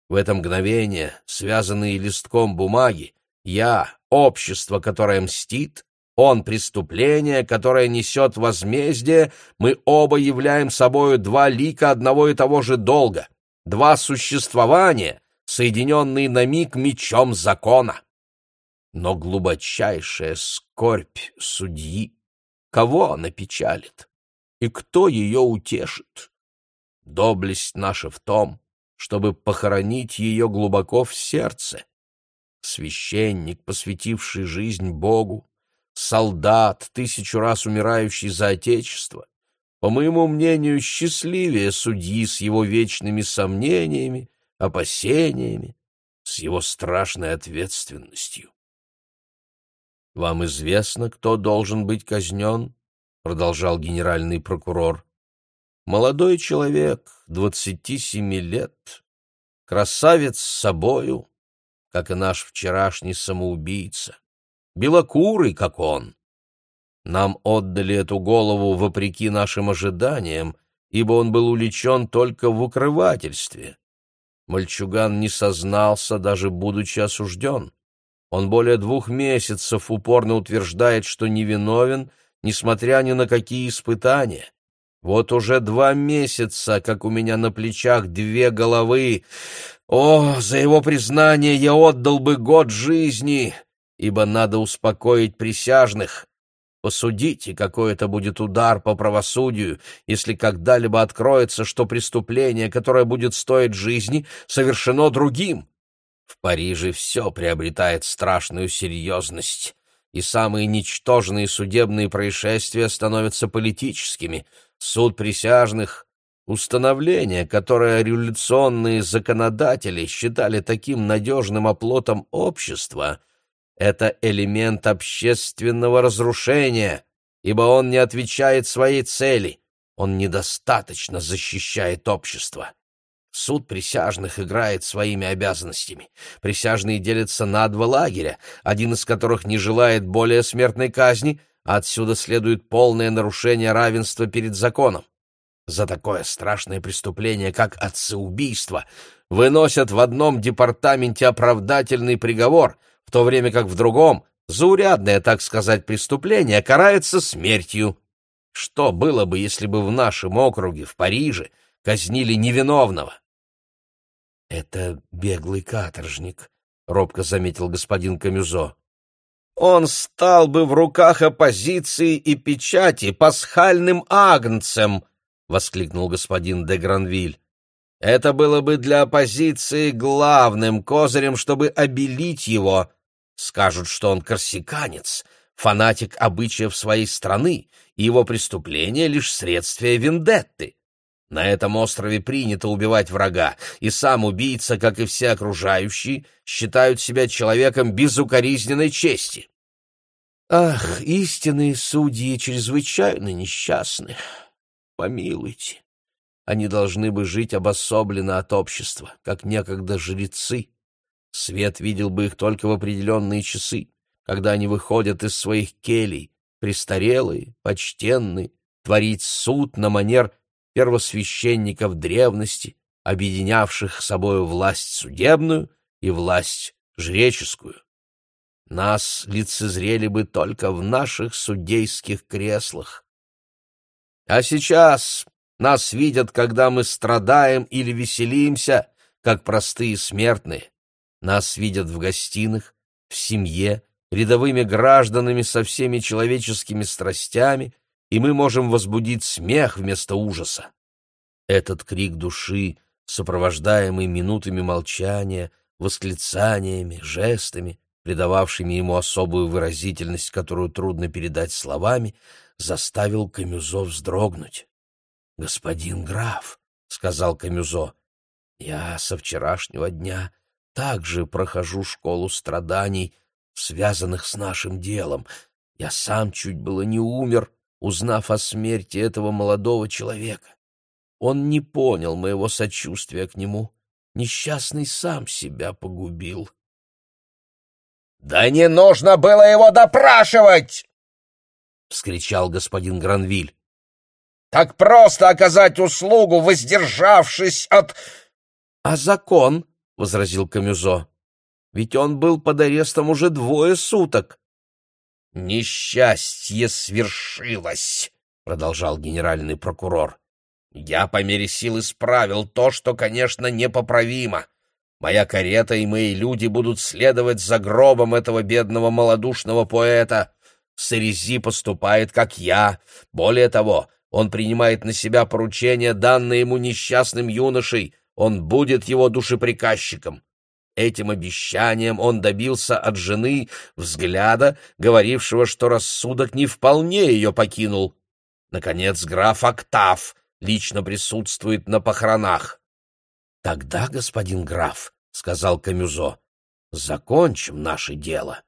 В это мгновение, связанные листком бумаги, я — общество, которое мстит, он — преступление, которое несет возмездие, мы оба являем собою два лика одного и того же долга, два существования, соединенные на миг мечом закона. Но глубочайшая скорбь судьи, кого она печалит? И кто ее утешит? Доблесть наша в том, чтобы похоронить ее глубоко в сердце. Священник, посвятивший жизнь Богу, солдат, тысячу раз умирающий за Отечество, по моему мнению, счастливее судьи с его вечными сомнениями, опасениями, с его страшной ответственностью. «Вам известно, кто должен быть казнен?» — продолжал генеральный прокурор. Молодой человек, двадцати семи лет, красавец с собою, как и наш вчерашний самоубийца, белокурый, как он. Нам отдали эту голову вопреки нашим ожиданиям, ибо он был уличен только в укрывательстве. Мальчуган не сознался, даже будучи осужден. Он более двух месяцев упорно утверждает, что невиновен, несмотря ни на какие испытания. Вот уже два месяца, как у меня на плечах две головы. О, за его признание я отдал бы год жизни, ибо надо успокоить присяжных. Посудите, какой это будет удар по правосудию, если когда-либо откроется, что преступление, которое будет стоить жизни, совершено другим. В Париже все приобретает страшную серьезность, и самые ничтожные судебные происшествия становятся политическими — суд присяжных, установление, которое революционные законодатели считали таким надежным оплотом общества, это элемент общественного разрушения, ибо он не отвечает своей цели, он недостаточно защищает общество. Суд присяжных играет своими обязанностями. Присяжные делятся на два лагеря, один из которых не желает более смертной казни — Отсюда следует полное нарушение равенства перед законом. За такое страшное преступление, как отцеубийство, выносят в одном департаменте оправдательный приговор, в то время как в другом заурядное, так сказать, преступление карается смертью. Что было бы, если бы в нашем округе, в Париже, казнили невиновного? — Это беглый каторжник, — робко заметил господин Камюзо он стал бы в руках оппозиции и печати пасхальным агнцем, — воскликнул господин де Гранвиль. Это было бы для оппозиции главным козырем, чтобы обелить его. Скажут, что он корсиканец, фанатик обычаев своей страны, и его преступление — лишь средствие вендетты. На этом острове принято убивать врага, и сам убийца, как и все окружающие, считают себя человеком безукоризненной чести. Ах, истинные судьи чрезвычайно несчастны. Помилуйте. Они должны бы жить обособленно от общества, как некогда жрецы. Свет видел бы их только в определенные часы, когда они выходят из своих келей, престарелые, почтенные, творить суд на манер первосвященников древности, объединявших собою власть судебную и власть жреческую. Нас лицезрели бы только в наших судейских креслах. А сейчас нас видят, когда мы страдаем или веселимся, как простые смертные. Нас видят в гостиных, в семье, рядовыми гражданами со всеми человеческими страстями — и мы можем возбудить смех вместо ужаса. Этот крик души, сопровождаемый минутами молчания, восклицаниями, жестами, придававшими ему особую выразительность, которую трудно передать словами, заставил Камюзо вздрогнуть. «Господин граф», — сказал Камюзо, — «я со вчерашнего дня также прохожу школу страданий, связанных с нашим делом. Я сам чуть было не умер, узнав о смерти этого молодого человека. Он не понял моего сочувствия к нему. Несчастный сам себя погубил. «Да не нужно было его допрашивать!» — вскричал господин Гранвиль. «Так просто оказать услугу, воздержавшись от...» «А закон?» — возразил Камюзо. «Ведь он был под арестом уже двое суток». «Несчастье свершилось», — продолжал генеральный прокурор. «Я по мере сил исправил то, что, конечно, непоправимо. Моя карета и мои люди будут следовать за гробом этого бедного малодушного поэта. Сарези поступает, как я. Более того, он принимает на себя поручение, данное ему несчастным юношей. Он будет его душеприказчиком. Этим обещанием он добился от жены взгляда, говорившего, что рассудок не вполне ее покинул. Наконец, граф Октав лично присутствует на похоронах. — Тогда, господин граф, — сказал Камюзо, — закончим наше дело.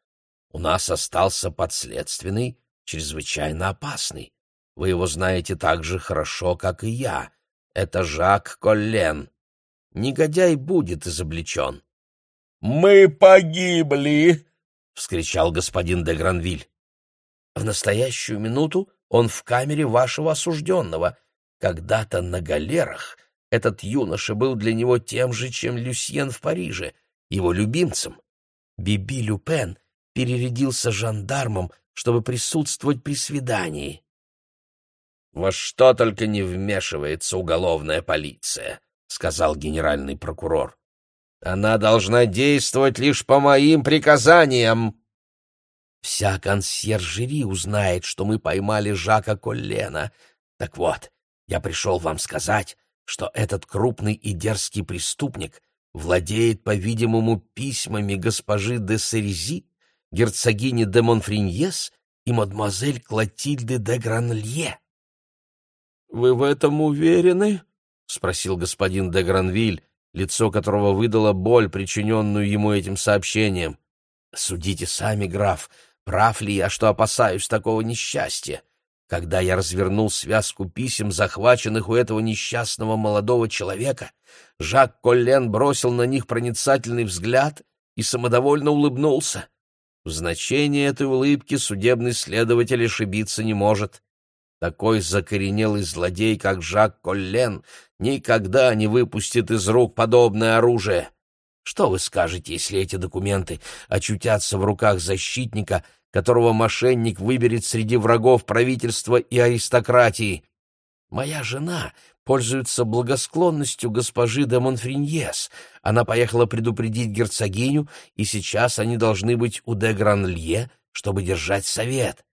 У нас остался подследственный, чрезвычайно опасный. Вы его знаете так же хорошо, как и я. Это Жак Коллен. Негодяй будет изобличен. «Мы погибли!» — вскричал господин де Гранвиль. «В настоящую минуту он в камере вашего осужденного. Когда-то на галерах этот юноша был для него тем же, чем Люсьен в Париже, его любимцем. Биби Люпен перерядился жандармом, чтобы присутствовать при свидании». «Во что только не вмешивается уголовная полиция», — сказал генеральный прокурор. Она должна действовать лишь по моим приказаниям. Вся консьержери узнает, что мы поймали Жака Коллена. Так вот, я пришел вам сказать, что этот крупный и дерзкий преступник владеет, по-видимому, письмами госпожи де Серези, герцогини де Монфриньес и мадемуазель Клотильды де Гранлье. — Вы в этом уверены? — спросил господин де Гранвиль, лицо которого выдало боль, причиненную ему этим сообщением. «Судите сами, граф, прав ли я, что опасаюсь такого несчастья? Когда я развернул связку писем, захваченных у этого несчастного молодого человека, Жак Коллен бросил на них проницательный взгляд и самодовольно улыбнулся. В значении этой улыбки судебный следователь ошибиться не может. Такой закоренелый злодей, как Жак Коллен, никогда не выпустит из рук подобное оружие. Что вы скажете, если эти документы очутятся в руках защитника, которого мошенник выберет среди врагов правительства и аристократии? Моя жена пользуется благосклонностью госпожи де Монфриньес. Она поехала предупредить герцогиню, и сейчас они должны быть у де Гранлье, чтобы держать совет.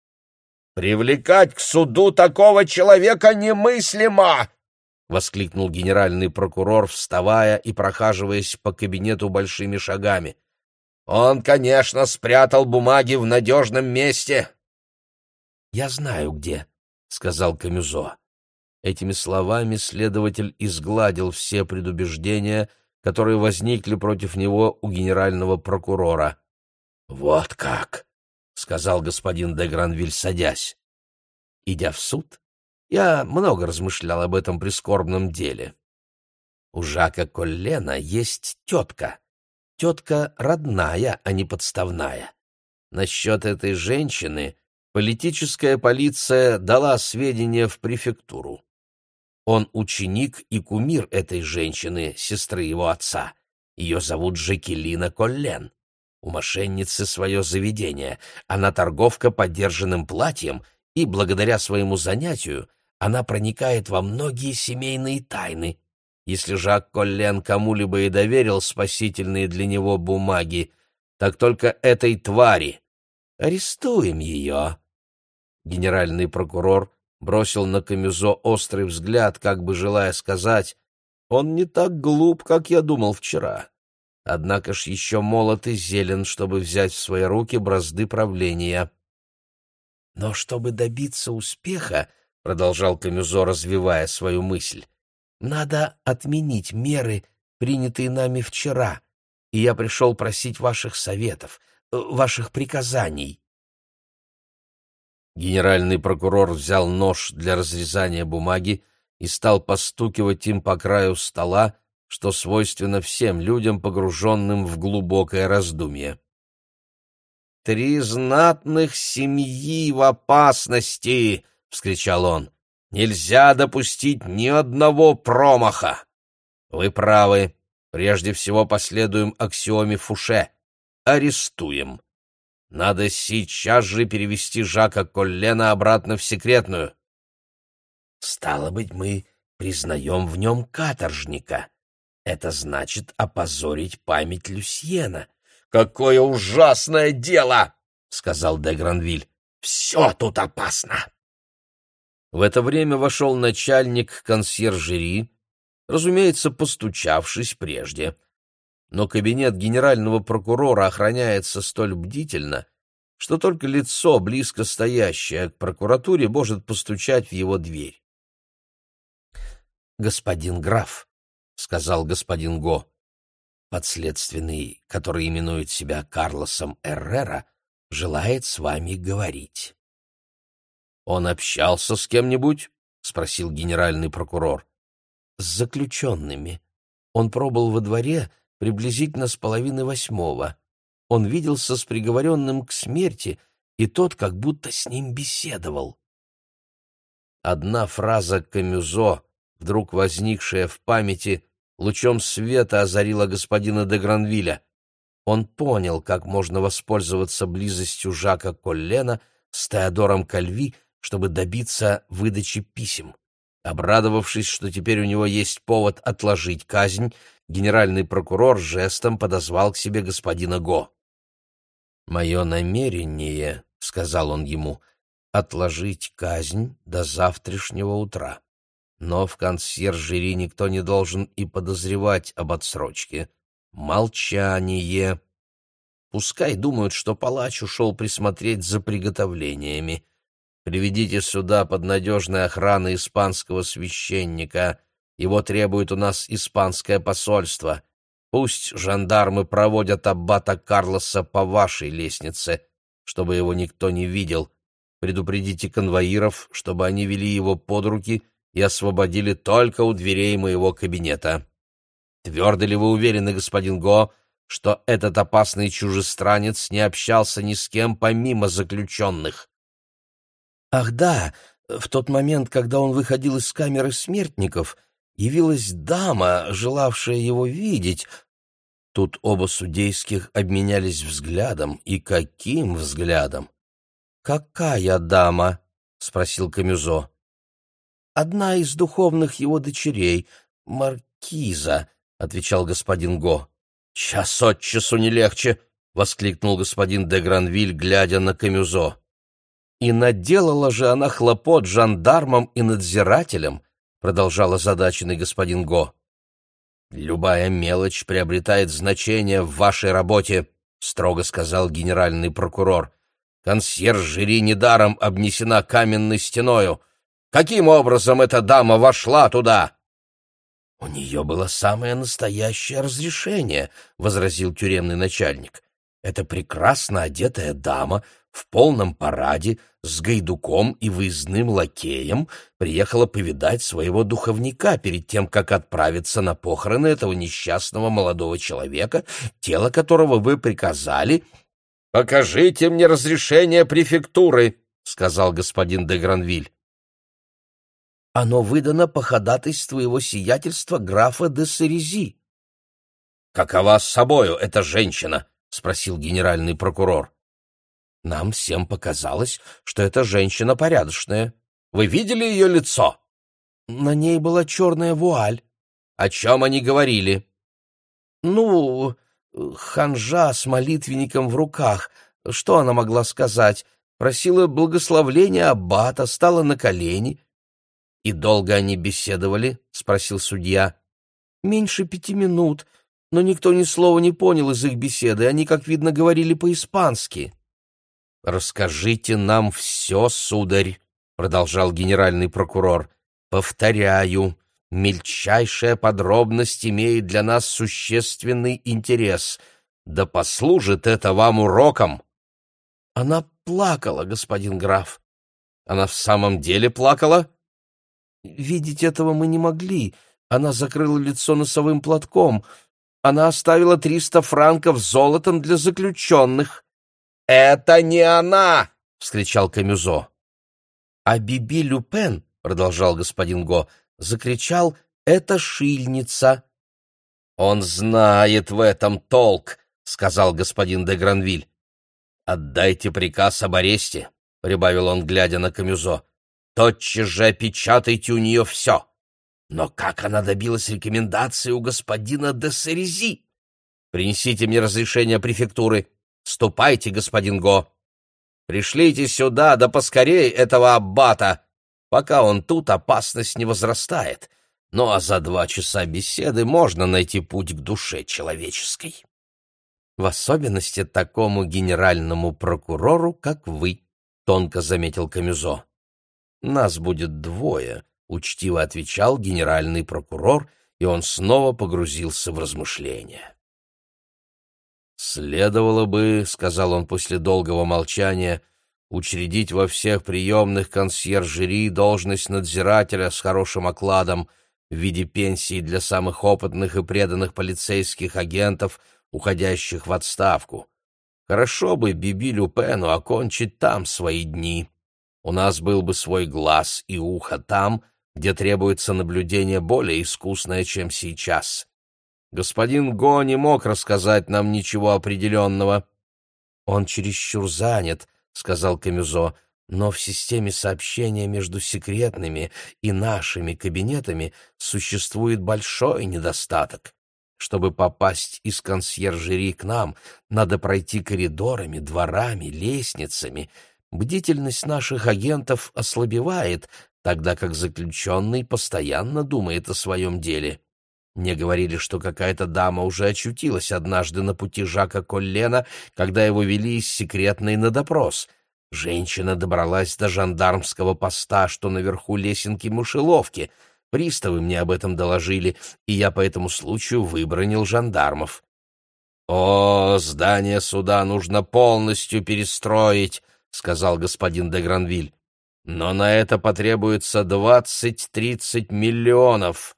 «Привлекать к суду такого человека немыслимо!» — воскликнул генеральный прокурор, вставая и прохаживаясь по кабинету большими шагами. Он, конечно, спрятал бумаги в надежном месте. «Я знаю, где», — сказал Камюзо. Этими словами следователь изгладил все предубеждения, которые возникли против него у генерального прокурора. «Вот как!» — сказал господин де Гранвиль, садясь. Идя в суд, я много размышлял об этом прискорбном деле. У Жака Коллена есть тетка. Тетка родная, а не подставная. Насчет этой женщины политическая полиция дала сведения в префектуру. Он ученик и кумир этой женщины, сестры его отца. Ее зовут Жакелина Коллен. У мошенницы свое заведение. Она торговка подержанным платьем, и благодаря своему занятию она проникает во многие семейные тайны. Если Жак Коллен кому-либо и доверил спасительные для него бумаги, так только этой твари. Арестуем ее. Генеральный прокурор бросил на Камюзо острый взгляд, как бы желая сказать, «Он не так глуп, как я думал вчера». Однако ж еще молод и зелен, чтобы взять в свои руки бразды правления. Но чтобы добиться успеха, — продолжал Камюзо, развивая свою мысль, — надо отменить меры, принятые нами вчера, и я пришел просить ваших советов, э, ваших приказаний. Генеральный прокурор взял нож для разрезания бумаги и стал постукивать им по краю стола, что свойственно всем людям, погруженным в глубокое раздумье. «Три знатных семьи в опасности!» — вскричал он. «Нельзя допустить ни одного промаха!» «Вы правы. Прежде всего последуем аксиоме Фуше. Арестуем. Надо сейчас же перевести Жака Коллена обратно в секретную». «Стало быть, мы признаем в нем каторжника. Это значит опозорить память Люсьена. «Какое ужасное дело!» — сказал де Гранвиль. «Все тут опасно!» В это время вошел начальник консьержери, разумеется, постучавшись прежде. Но кабинет генерального прокурора охраняется столь бдительно, что только лицо, близко стоящее к прокуратуре, может постучать в его дверь. «Господин граф», — сказал господин Го, подследственный, который именует себя Карлосом Эррера, желает с вами говорить. Он общался с кем-нибудь? спросил генеральный прокурор. С заключенными. Он пробыл во дворе приблизительно с половины восьмого. Он виделся с приговоренным к смерти, и тот как будто с ним беседовал. Одна фраза Камюзо, вдруг возникшая в памяти, лучом света озарила господина де Гранвиля. Он понял, как можно воспользоваться близостью Жака Коллена с Теодором Кальви, чтобы добиться выдачи писем. Обрадовавшись, что теперь у него есть повод отложить казнь, генеральный прокурор жестом подозвал к себе господина Го. «Мое намерение», — сказал он ему, — «отложить казнь до завтрашнего утра но в консьержери никто не должен и подозревать об отсрочке. Молчание. Пускай думают, что палач ушел присмотреть за приготовлениями. Приведите сюда под надежной охраной испанского священника. Его требует у нас испанское посольство. Пусть жандармы проводят аббата Карлоса по вашей лестнице, чтобы его никто не видел. Предупредите конвоиров, чтобы они вели его под руки — и освободили только у дверей моего кабинета. Твердо ли вы уверены, господин Го, что этот опасный чужестранец не общался ни с кем помимо заключенных? Ах да, в тот момент, когда он выходил из камеры смертников, явилась дама, желавшая его видеть. Тут оба судейских обменялись взглядом, и каким взглядом? «Какая дама?» — спросил Камюзо одна из духовных его дочерей, маркиза, — отвечал господин Го. — Час от часу не легче, — воскликнул господин де Гранвиль, глядя на Камюзо. И наделала же она хлопот жандармам и надзирателям, — продолжал озадаченный господин Го. Любая мелочь приобретает значение в вашей работе, — строго сказал генеральный прокурор. «Консьерж-жюри недаром обнесена каменной стеною. Каким образом эта дама вошла туда?» «У нее было самое настоящее разрешение», — возразил тюремный начальник. «Это прекрасно одетая дама в полном параде с гайдуком и выездным лакеем приехала повидать своего духовника перед тем, как отправиться на похороны этого несчастного молодого человека, тело которого вы приказали... — Покажите мне разрешение префектуры, — сказал господин де Гранвиль. — Оно выдано по ходатайству его сиятельства графа де Сарези. — Какова с собою эта женщина? — спросил генеральный прокурор. Нам всем показалось, что эта женщина порядочная. Вы видели ее лицо? На ней была черная вуаль. О чем они говорили? Ну, ханжа с молитвенником в руках. Что она могла сказать? Просила благословления аббата, стала на колени. И долго они беседовали? спросил судья. Меньше пяти минут, но никто ни слова не понял из их беседы. Они, как видно, говорили по-испански. «Расскажите нам все, сударь», — продолжал генеральный прокурор. «Повторяю, мельчайшая подробность имеет для нас существенный интерес. Да послужит это вам уроком». «Она плакала, господин граф». «Она в самом деле плакала?» «Видеть этого мы не могли. Она закрыла лицо носовым платком. Она оставила триста франков золотом для заключенных». «Это не она!» — вскричал Камюзо. А Биби Люпен, — продолжал господин Го, — закричал «Это шильница!» «Он знает в этом толк», — сказал господин де Гранвиль. «Отдайте приказ об аресте», — прибавил он, глядя на Камюзо. «Тотчас же опечатайте у нее все». «Но как она добилась рекомендации у господина де Серези?» «Принесите мне разрешение префектуры», Ступайте, господин Го. Пришлите сюда, да поскорей этого аббата. Пока он тут, опасность не возрастает. Ну а за два часа беседы можно найти путь к душе человеческой. В особенности такому генеральному прокурору, как вы, — тонко заметил Камюзо. Нас будет двое, — учтиво отвечал генеральный прокурор, и он снова погрузился в размышления. «Следовало бы, — сказал он после долгого молчания, — учредить во всех приемных консьержери должность надзирателя с хорошим окладом в виде пенсии для самых опытных и преданных полицейских агентов, уходящих в отставку. Хорошо бы Биби Люпену окончить там свои дни. У нас был бы свой глаз и ухо там, где требуется наблюдение более искусное, чем сейчас. Господин Го не мог рассказать нам ничего определенного. — Он чересчур занят, — сказал Камюзо, — но в системе сообщения между секретными и нашими кабинетами существует большой недостаток. Чтобы попасть из консьержери к нам, надо пройти коридорами, дворами, лестницами. Бдительность наших агентов ослабевает, тогда как заключенный постоянно думает о своем деле. Мне говорили, что какая-то дама уже очутилась однажды на пути Жака Коллена, когда его вели из секретной на допрос. Женщина добралась до жандармского поста, что наверху лесенки мышеловки. Приставы мне об этом доложили, и я по этому случаю выбронил жандармов. «О, здание суда нужно полностью перестроить», — сказал господин де Гранвиль. «Но на это потребуется двадцать-тридцать миллионов».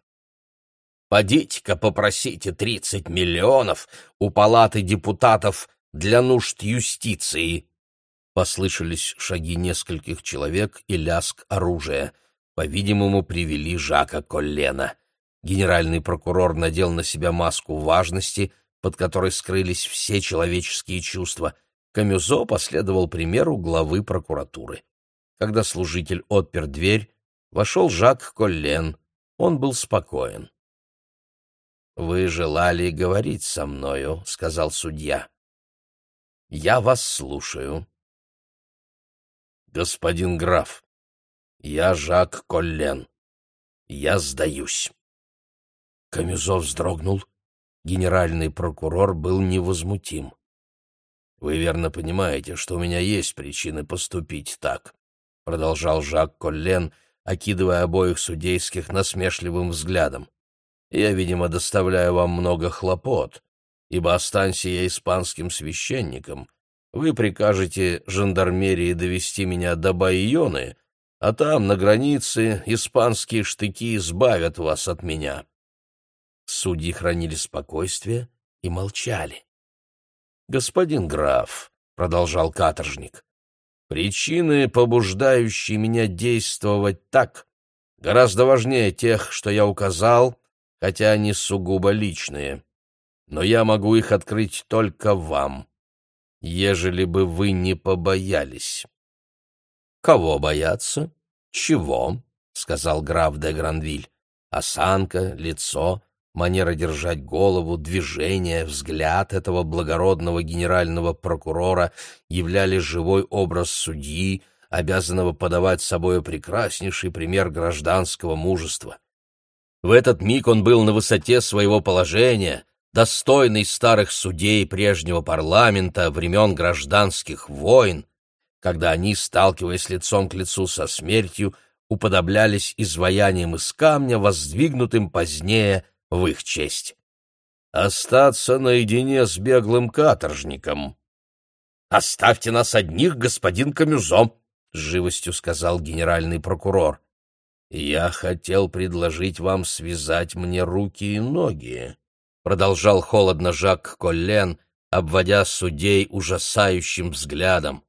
Подите-ка попросите тридцать миллионов у палаты депутатов для нужд юстиции. Послышались шаги нескольких человек и лязг оружия. По-видимому, привели Жака Коллена. Генеральный прокурор надел на себя маску важности, под которой скрылись все человеческие чувства. Камюзо последовал примеру главы прокуратуры. Когда служитель отпер дверь, вошел Жак Коллен. Он был спокоен. «Вы желали говорить со мною», — сказал судья. «Я вас слушаю». «Господин граф, я Жак Коллен. Я сдаюсь». Камюзов вздрогнул. Генеральный прокурор был невозмутим. Вы верно понимаете, что у меня есть причины поступить так, продолжал Жак Коллен, окидывая обоих судейских насмешливым взглядом. Я, видимо, доставляю вам много хлопот, ибо останься я испанским священником, вы прикажете жандармерии довести меня до Байоны, а там, на границе, испанские штыки избавят вас от меня. Судьи хранили спокойствие и молчали. «Господин граф», — продолжал каторжник, — «причины, побуждающие меня действовать так, гораздо важнее тех, что я указал, хотя они сугубо личные. Но я могу их открыть только вам, ежели бы вы не побоялись». «Кого бояться? Чего?» — сказал граф де Гранвиль. «Осанка, лицо, манера держать голову, движение, взгляд этого благородного генерального прокурора являли живой образ судьи, обязанного подавать собою прекраснейший пример гражданского мужества. В этот миг он был на высоте своего положения, достойный старых судей прежнего парламента, времен гражданских войн, когда они, сталкиваясь лицом к лицу со смертью, уподоблялись изваянием из камня, воздвигнутым позднее – в их честь. Остаться наедине с беглым каторжником. «Оставьте нас одних, господин Камюзо», — с живостью сказал генеральный прокурор. «Я хотел предложить вам связать мне руки и ноги», — продолжал холодно Жак Коллен, обводя судей ужасающим взглядом.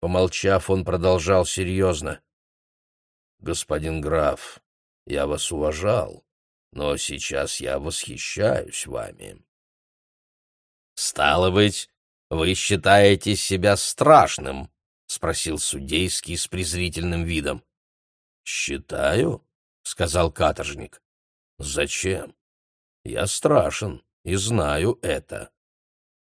Помолчав, он продолжал серьезно. «Господин граф, я вас уважал, но сейчас я восхищаюсь вами. «Стало быть, вы считаете себя страшным?» — спросил судейский с презрительным видом. «Считаю», — сказал каторжник. «Зачем? Я страшен и знаю это».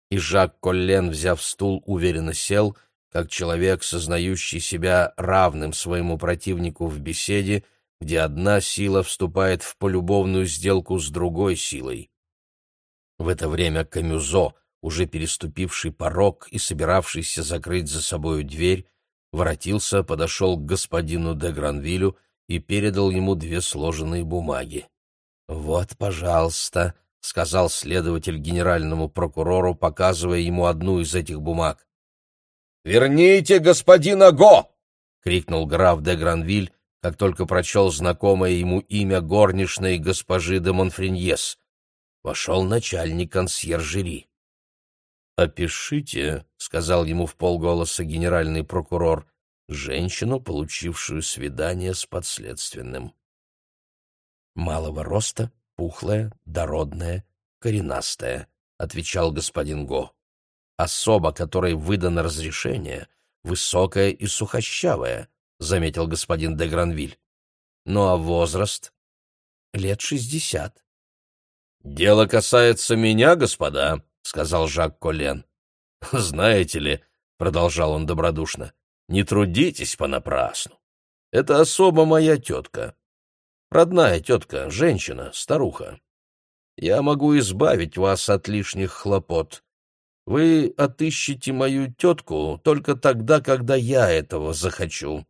И Жак Коллен, взяв стул, уверенно сел, как человек, сознающий себя равным своему противнику в беседе, — где одна сила вступает в полюбовную сделку с другой силой. В это время Камюзо, уже переступивший порог и собиравшийся закрыть за собою дверь, воротился, подошел к господину де Гранвилю и передал ему две сложенные бумаги. «Вот, пожалуйста», — сказал следователь генеральному прокурору, показывая ему одну из этих бумаг. «Верните господина Го!» — крикнул граф де Гранвиль, как только прочел знакомое ему имя горничной госпожи де Монфреньес. Вошел начальник консьержери. «Опишите», — сказал ему в полголоса генеральный прокурор, «женщину, получившую свидание с подследственным». «Малого роста, пухлая, дородная, коренастая», — отвечал господин Го. «Особа, которой выдано разрешение, высокая и сухощавая, — заметил господин де Гранвиль. «Ну а возраст?» «Лет шестьдесят». «Дело касается меня, господа», — сказал Жак Колен. «Знаете ли», — продолжал он добродушно, — «не трудитесь понапрасну. Это особо моя тетка. Родная тетка, женщина, старуха. Я могу избавить вас от лишних хлопот. Вы отыщете мою тетку только тогда, когда я этого захочу.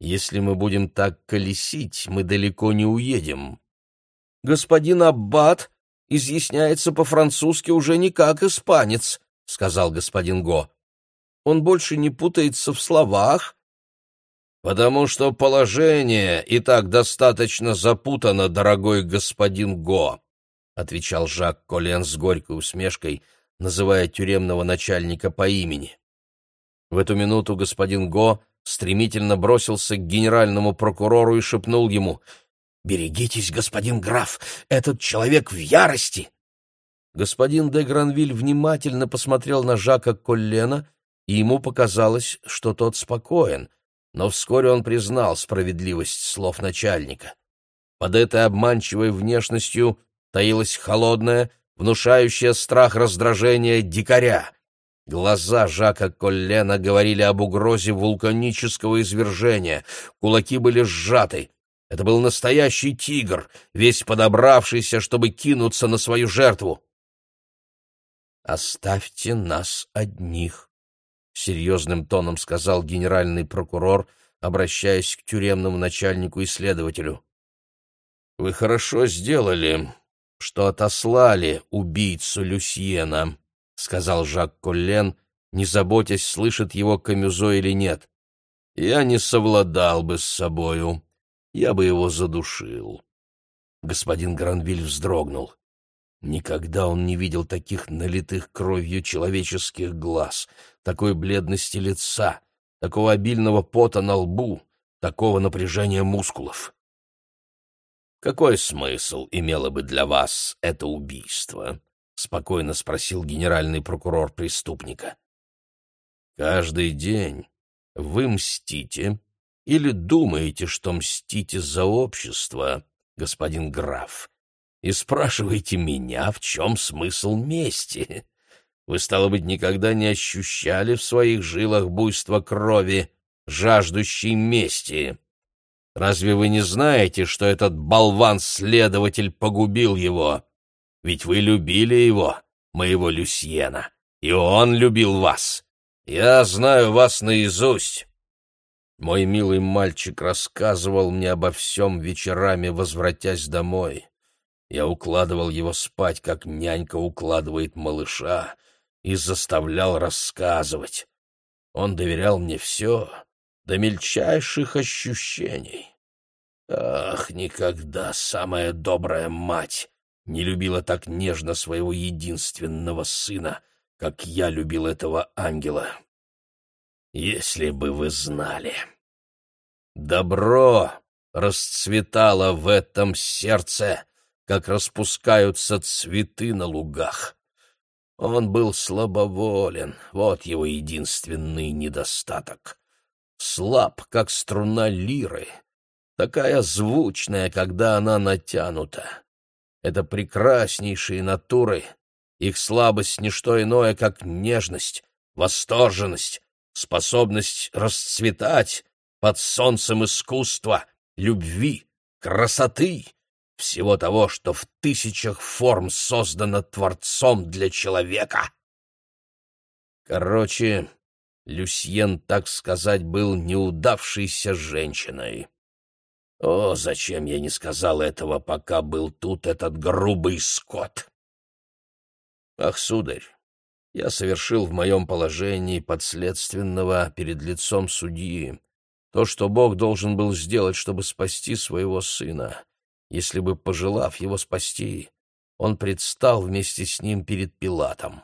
Если мы будем так колесить, мы далеко не уедем. Господин Аббат изъясняется по-французски уже не как испанец, сказал господин Го. Он больше не путается в словах, потому что положение и так достаточно запутано, дорогой господин Го, отвечал Жак Колен с горькой усмешкой, называя тюремного начальника по имени. В эту минуту господин Го стремительно бросился к генеральному прокурору и шепнул ему «Берегитесь, господин граф, этот человек в ярости!» Господин де Гранвиль внимательно посмотрел на Жака Коллена, и ему показалось, что тот спокоен, но вскоре он признал справедливость слов начальника. Под этой обманчивой внешностью таилась холодная, внушающая страх раздражения дикаря. Глаза Жака Коллена говорили об угрозе вулканического извержения, кулаки были сжаты. Это был настоящий тигр, весь подобравшийся, чтобы кинуться на свою жертву. «Оставьте нас одних», серьезным тоном сказал генеральный прокурор, обращаясь к тюремному начальнику и следователю. «Вы хорошо сделали, что отослали убийцу Люсьена», — сказал Жак Коллен, не заботясь, слышит его Камюзо или нет. «Я не совладал бы с собою, я бы его задушил». Господин Гранвиль вздрогнул. Никогда он не видел таких налитых кровью человеческих глаз, такой бледности лица, такого обильного пота на лбу, такого напряжения мускулов. «Какой смысл имело бы для вас это убийство?» — спокойно спросил генеральный прокурор преступника. «Каждый день вы мстите или думаете, что мстите за общество, господин граф, и спрашиваете меня, в чем смысл мести. Вы, стало быть, никогда не ощущали в своих жилах буйство крови, жаждущей мести. Разве вы не знаете, что этот болван-следователь погубил его? Ведь вы любили его, моего Люсьена, и он любил вас. Я знаю вас наизусть. Мой милый мальчик рассказывал мне обо всем вечерами, возвратясь домой. Я укладывал его спать, как нянька укладывает малыша, и заставлял рассказывать. Он доверял мне все, до мельчайших ощущений. Ах, никогда самая добрая мать не любила так нежно своего единственного сына, как я любил этого ангела. Если бы вы знали. Добро расцветало в этом сердце, как распускаются цветы на лугах. Он был слабоволен, вот его единственный недостаток. Слаб, как струна лиры, такая звучная, когда она натянута. Это прекраснейшие натуры, их слабость — не что иное, как нежность, восторженность, способность расцветать под солнцем искусства, любви, красоты всего того, что в тысячах форм создано Творцом для человека. Короче, Люсьен, так сказать, был неудавшейся женщиной. О, зачем я не сказал этого, пока был тут этот грубый скот? Ах, сударь, я совершил в моем положении подследственного перед лицом судьи то, что Бог должен был сделать, чтобы спасти своего сына если бы, пожелав его спасти, он предстал вместе с ним перед Пилатом.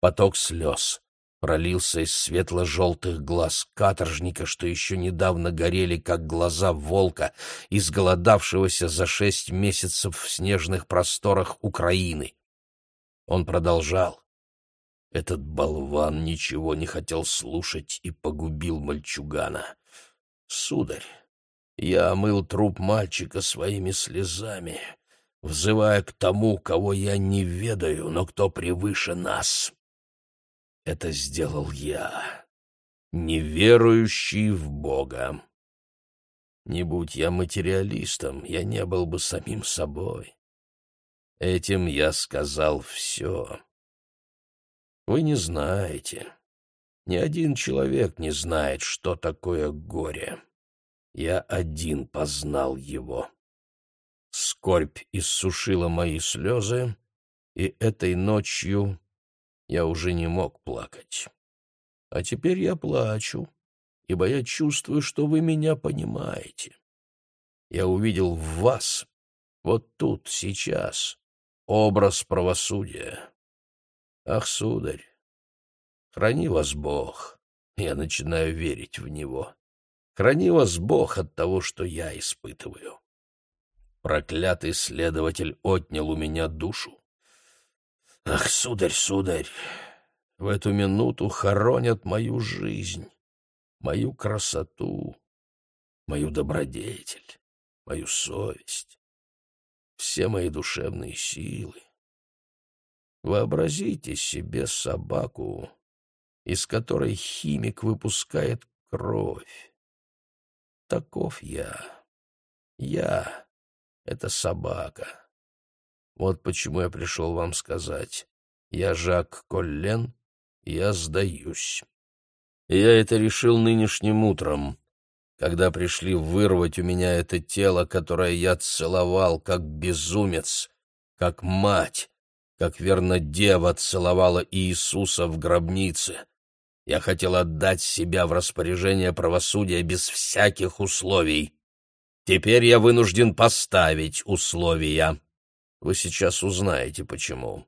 Поток слез пролился из светло-желтых глаз каторжника, что еще недавно горели, как глаза волка, изголодавшегося за шесть месяцев в снежных просторах Украины. Он продолжал. Этот болван ничего не хотел слушать и погубил мальчугана. Сударь, я омыл труп мальчика своими слезами, взывая к тому, кого я не ведаю, но кто превыше нас. Это сделал я, неверующий в Бога. Не будь я материалистом, я не был бы самим собой. Этим я сказал все. Вы не знаете. Ни один человек не знает, что такое горе. Я один познал его. Скорбь иссушила мои слезы, и этой ночью я уже не мог плакать. А теперь я плачу, ибо я чувствую, что вы меня понимаете. Я увидел в вас, вот тут, сейчас, образ правосудия. Ах, сударь, храни вас Бог, я начинаю верить в Него. Храни вас Бог от того, что я испытываю. Проклятый следователь отнял у меня душу. Ах, сударь, сударь, в эту минуту хоронят мою жизнь, мою красоту, мою добродетель, мою совесть, все мои душевные силы. Вообразите себе собаку, из которой химик выпускает кровь. Таков я. Я — это собака. Вот почему я пришел вам сказать. Я Жак Коллен, я сдаюсь. Я это решил нынешним утром, когда пришли вырвать у меня это тело, которое я целовал, как безумец, как мать, как верно дева целовала Иисуса в гробнице. Я хотел отдать себя в распоряжение правосудия без всяких условий. Теперь я вынужден поставить условия. Вы сейчас узнаете, почему.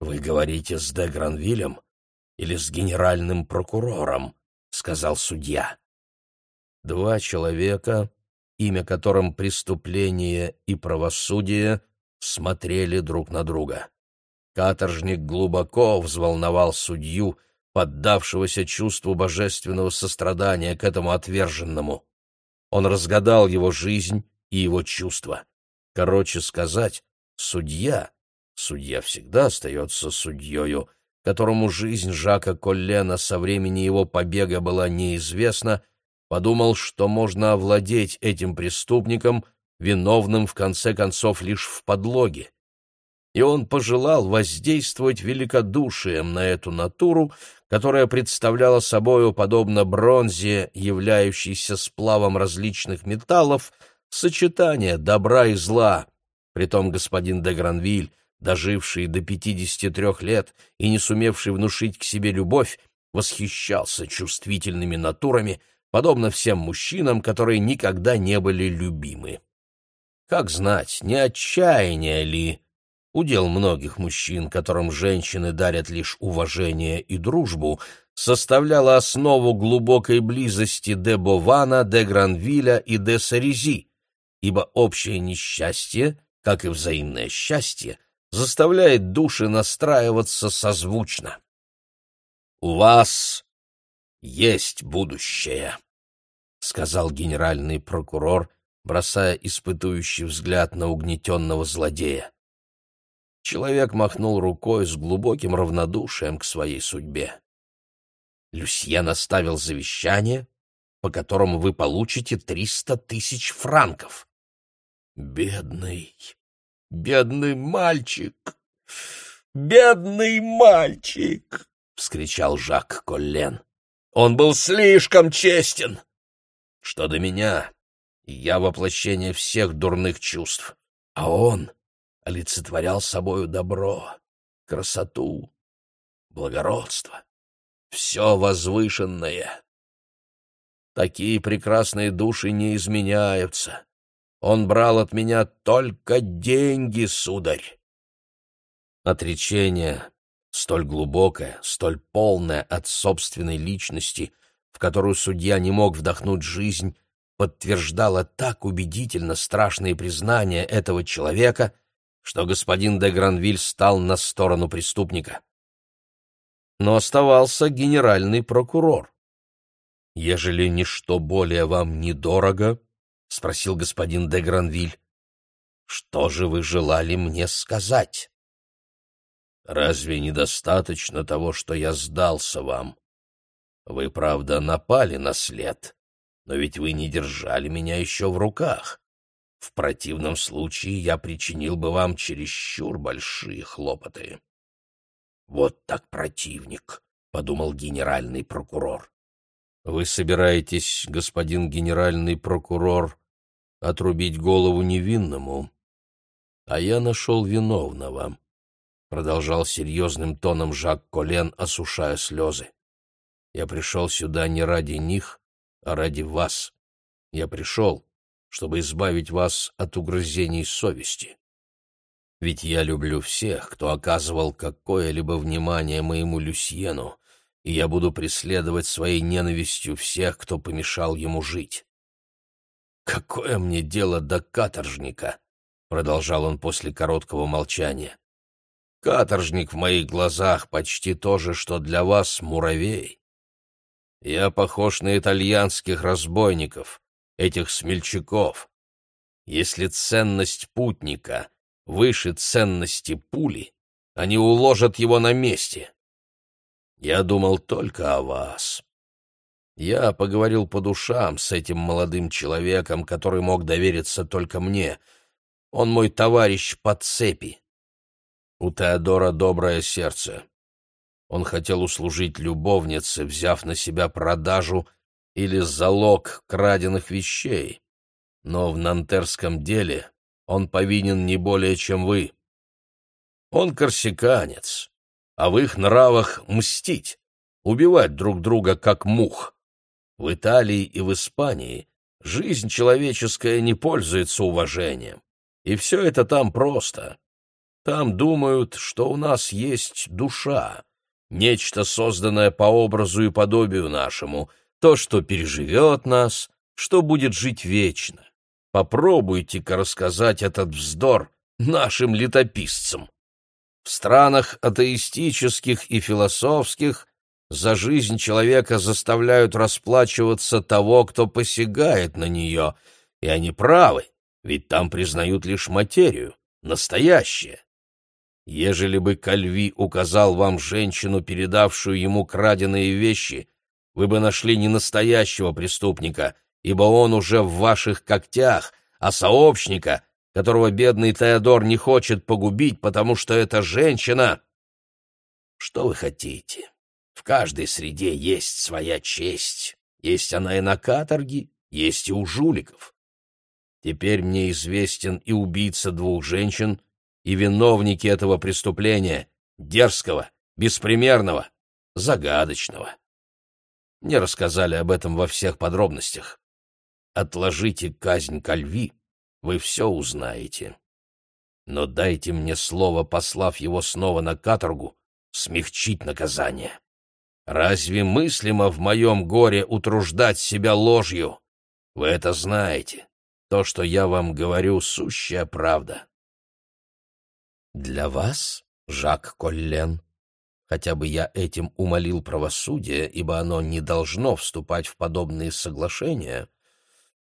«Вы говорите с де Гранвилем или с генеральным прокурором?» — сказал судья. Два человека, имя которым преступление и правосудие, смотрели друг на друга. Каторжник глубоко взволновал судью, поддавшегося чувству божественного сострадания к этому отверженному. Он разгадал его жизнь и его чувства. Короче сказать, судья, судья всегда остается судьею, которому жизнь Жака Коллена со времени его побега была неизвестна, подумал, что можно овладеть этим преступником, виновным в конце концов лишь в подлоге. И он пожелал воздействовать великодушием на эту натуру, которая представляла собою, подобно бронзе, являющейся сплавом различных металлов, сочетание добра и зла. Притом господин де Гранвиль, доживший до пятидесяти трех лет и не сумевший внушить к себе любовь, восхищался чувствительными натурами, подобно всем мужчинам, которые никогда не были любимы. Как знать, не отчаяние ли удел многих мужчин, которым женщины дарят лишь уважение и дружбу, составляла основу глубокой близости де Бована, де Гранвиля и де Сарези, ибо общее несчастье, как и взаимное счастье, заставляет души настраиваться созвучно. «У вас есть будущее», — сказал генеральный прокурор, бросая испытующий взгляд на угнетенного злодея. Человек махнул рукой с глубоким равнодушием к своей судьбе. Люсьен оставил завещание, по которому вы получите триста тысяч франков. Бедный, бедный мальчик, бедный мальчик! — вскричал Жак Коллен. Он был слишком честен. Что до меня, я воплощение всех дурных чувств, а он олицетворял собою добро, красоту, благородство, все возвышенное. Такие прекрасные души не изменяются. Он брал от меня только деньги, сударь. Отречение, столь глубокое, столь полное от собственной личности, в которую судья не мог вдохнуть жизнь, подтверждало так убедительно страшные признания этого человека, что господин де Гранвиль стал на сторону преступника. Но оставался генеральный прокурор. «Ежели ничто более вам недорого, — спросил господин де Гранвиль, — что же вы желали мне сказать?» «Разве недостаточно того, что я сдался вам? Вы, правда, напали на след, но ведь вы не держали меня еще в руках. В противном случае я причинил бы вам чересчур большие хлопоты. Вот так противник, подумал генеральный прокурор. Вы собираетесь, господин генеральный прокурор, отрубить голову невинному, а я нашел виновного, продолжал серьезным тоном Жак Колен, осушая слезы. Я пришел сюда не ради них, а ради вас. Я пришел, чтобы избавить вас от угрызений совести. Ведь я люблю всех, кто оказывал какое-либо внимание моему Люсьену, и я буду преследовать своей ненавистью всех, кто помешал ему жить. «Какое мне дело до каторжника?» — продолжал он после короткого молчания. «Каторжник в моих глазах почти то же, что для вас муравей. Я похож на итальянских разбойников, этих смельчаков. Если ценность путника выше ценности пули, они уложат его на месте. Я думал только о вас. Я поговорил по душам с этим молодым человеком, который мог довериться только мне. Он мой товарищ по цепи. У Теодора доброе сердце. Он хотел услужить любовнице, взяв на себя продажу или залог краденных вещей. Но в нантерском деле он повинен не более, чем вы. Он корсиканец, а в их нравах мстить, убивать друг друга как мух. В Италии и в Испании жизнь человеческая не пользуется уважением, и все это там просто. Там думают, что у нас есть душа, нечто созданное по образу и подобию нашему, то, что переживет нас, что будет жить вечно. Попробуйте-ка рассказать этот вздор нашим летописцам. В странах атеистических и философских за жизнь человека заставляют расплачиваться того, кто посягает на нее, и они правы, ведь там признают лишь материю, настоящее. Ежели бы Кальви указал вам женщину, передавшую ему краденые вещи, вы бы нашли не настоящего преступника, ибо он уже в ваших когтях, а сообщника, которого бедный Теодор не хочет погубить, потому что эта женщина... Что вы хотите? В каждой среде есть своя честь. Есть она и на каторге, есть и у жуликов. Теперь мне известен и убийца двух женщин, и виновники этого преступления, дерзкого, беспримерного, загадочного. Мне рассказали об этом во всех подробностях. Отложите казнь ко льви, вы все узнаете. Но дайте мне слово, послав его снова на каторгу, смягчить наказание. Разве мыслимо в моем горе утруждать себя ложью? Вы это знаете. То, что я вам говорю, сущая правда. Для вас, Жак Коллен, хотя бы я этим умолил правосудие, ибо оно не должно вступать в подобные соглашения,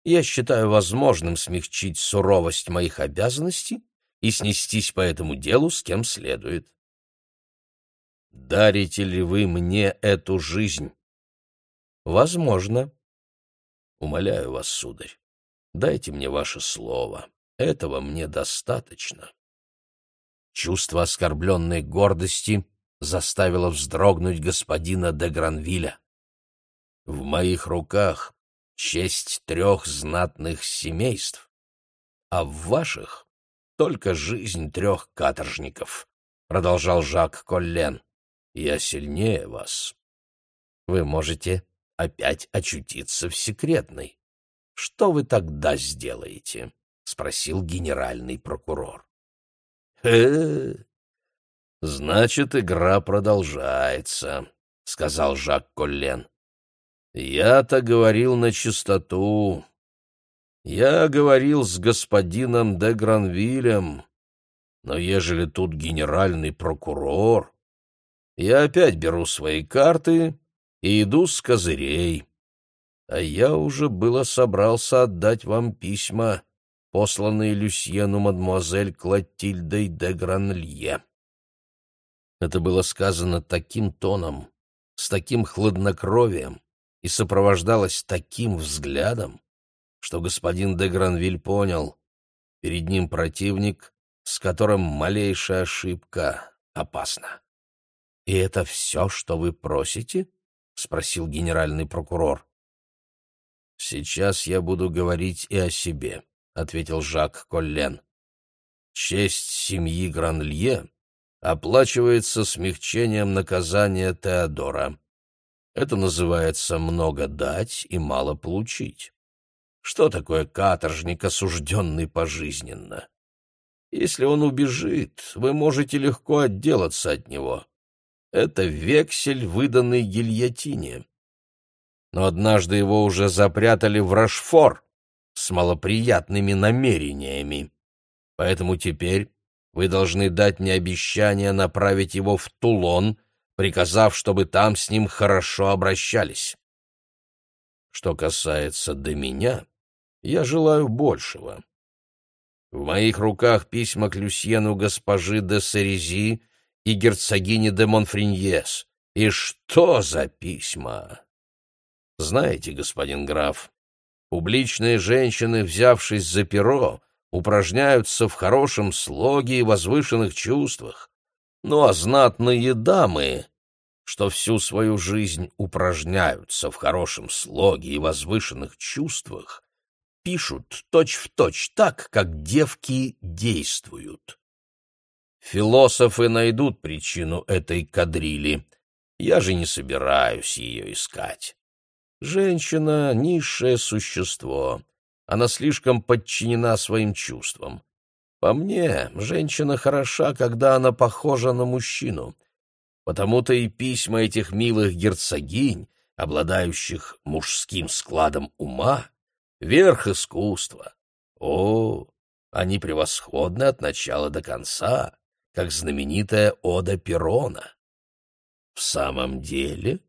я считаю возможным смягчить суровость моих обязанностей и снестись по этому делу с кем следует. Дарите ли вы мне эту жизнь? Возможно. Умоляю вас, сударь, дайте мне ваше слово. Этого мне достаточно. Чувство оскорбленной гордости заставило вздрогнуть господина де Гранвиля. В моих руках честь трех знатных семейств, а в ваших только жизнь трех каторжников, — продолжал Жак Коллен. Я сильнее вас. Вы можете опять очутиться в секретной. Что вы тогда сделаете? — спросил генеральный прокурор. «Э, значит, игра продолжается», — сказал Жак Коллен. «Я-то говорил на чистоту. Я говорил с господином де Гранвилем, но ежели тут генеральный прокурор, я опять беру свои карты и иду с козырей. А я уже было собрался отдать вам письма, посланные Люсьену мадемуазель Клотильдой де Гранлье. Это было сказано таким тоном, с таким хладнокровием и сопровождалось таким взглядом, что господин де Гранвиль понял, перед ним противник, с которым малейшая ошибка опасна. «И это все, что вы просите?» — спросил генеральный прокурор. «Сейчас я буду говорить и о себе», ответил Жак Коллен. Честь семьи Гранлье оплачивается смягчением наказания Теодора. Это называется много дать и мало получить. Что такое каторжник, осужденный пожизненно? Если он убежит, вы можете легко отделаться от него. Это вексель, выданный гильотине. Но однажды его уже запрятали в Рашфор, с малоприятными намерениями. Поэтому теперь вы должны дать мне обещание направить его в Тулон, приказав, чтобы там с ним хорошо обращались. Что касается до меня, я желаю большего. В моих руках письма к Люсьену госпожи де Сарези и герцогине де Монфриньес. И что за письма? Знаете, господин граф, Публичные женщины, взявшись за перо, упражняются в хорошем слоге и возвышенных чувствах. Ну а знатные дамы, что всю свою жизнь упражняются в хорошем слоге и возвышенных чувствах, пишут точь-в-точь точь так, как девки действуют. Философы найдут причину этой кадрили. Я же не собираюсь ее искать. Женщина — низшее существо. Она слишком подчинена своим чувствам. По мне, женщина хороша, когда она похожа на мужчину. Потому-то и письма этих милых герцогинь, обладающих мужским складом ума, верх искусства. О, они превосходны от начала до конца, как знаменитая ода Перона. В самом деле?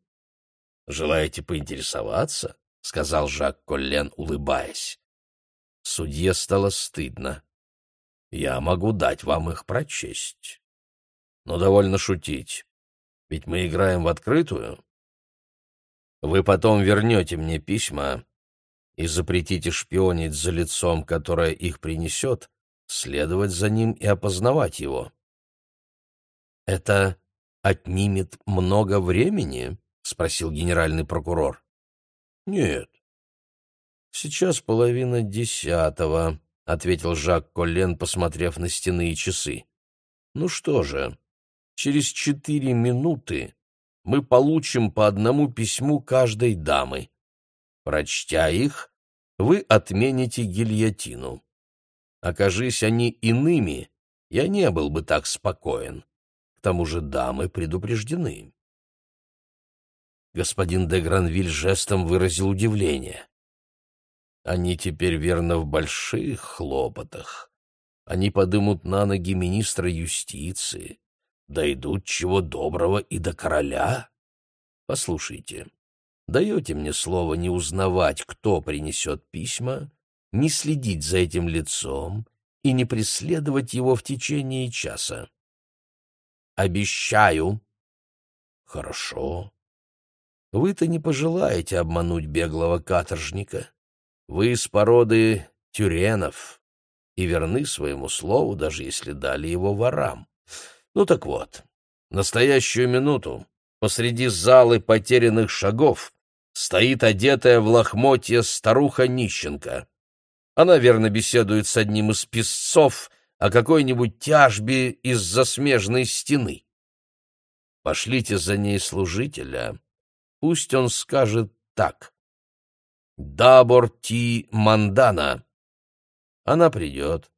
Желаете поинтересоваться? — сказал Жак Коллен, улыбаясь. Судье стало стыдно. Я могу дать вам их прочесть. Но довольно шутить, ведь мы играем в открытую. Вы потом вернете мне письма и запретите шпионить за лицом, которое их принесет, следовать за ним и опознавать его. «Это отнимет много времени?» — спросил генеральный прокурор. «Нет. Сейчас половина десятого», — ответил Жак Коллен, посмотрев на стены и часы. «Ну что же, через четыре минуты мы получим по одному письму каждой дамы. Прочтя их, вы отмените гильотину. Окажись они иными, я не был бы так спокоен. К тому же дамы предупреждены». Господин де Гранвиль жестом выразил удивление. Они теперь, верно, в больших хлопотах. Они подымут на ноги министра юстиции, дойдут чего доброго и до короля. Послушайте, даете мне слово не узнавать, кто принесет письма, не следить за этим лицом и не преследовать его в течение часа? Обещаю. Хорошо. Вы-то не пожелаете обмануть беглого каторжника. Вы из породы тюренов и верны своему слову, даже если дали его ворам. Ну так вот, настоящую минуту посреди залы потерянных шагов стоит одетая в лохмотье старуха Нищенко. Она верно беседует с одним из песцов о какой-нибудь тяжбе из-за смежной стены. Пошлите за ней служителя, пусть он скажет так. Дабор Ти Мандана. Она придет,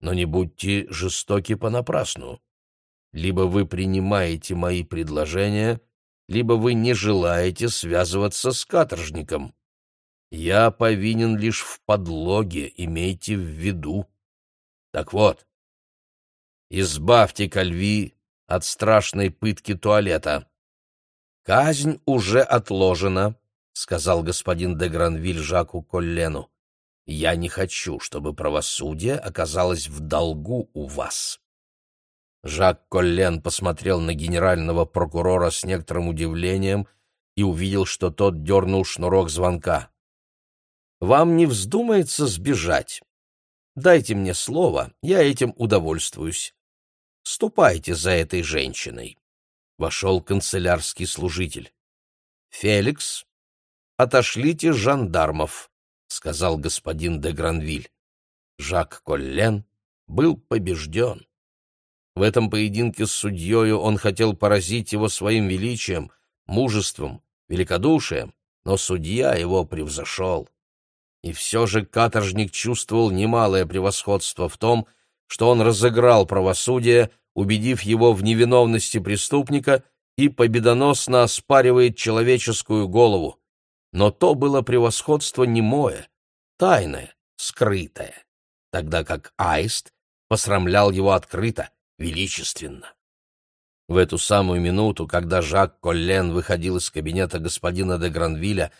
но не будьте жестоки понапрасну. Либо вы принимаете мои предложения, либо вы не желаете связываться с каторжником. Я повинен лишь в подлоге, имейте в виду. Так вот, избавьте Кальви от страшной пытки туалета. Казнь уже отложена, — сказал господин де Гранвиль Жаку Коллену. — Я не хочу, чтобы правосудие оказалось в долгу у вас. Жак Коллен посмотрел на генерального прокурора с некоторым удивлением и увидел, что тот дернул шнурок звонка. «Вам не вздумается сбежать? Дайте мне слово, я этим удовольствуюсь. Ступайте за этой женщиной». Вошел канцелярский служитель. «Феликс, отошлите жандармов», — сказал господин де Гранвиль. Жак Коллен был побежден. В этом поединке с судьею он хотел поразить его своим величием, мужеством, великодушием, но судья его превзошел. И все же каторжник чувствовал немалое превосходство в том, что он разыграл правосудие, убедив его в невиновности преступника и победоносно оспаривает человеческую голову но то было превосходство немое, тайное, скрытое, тогда как аист посрамлял его открыто, величественно. В эту самую минуту, когда Жак Коллен выходил из кабинета господина де Гранвиля,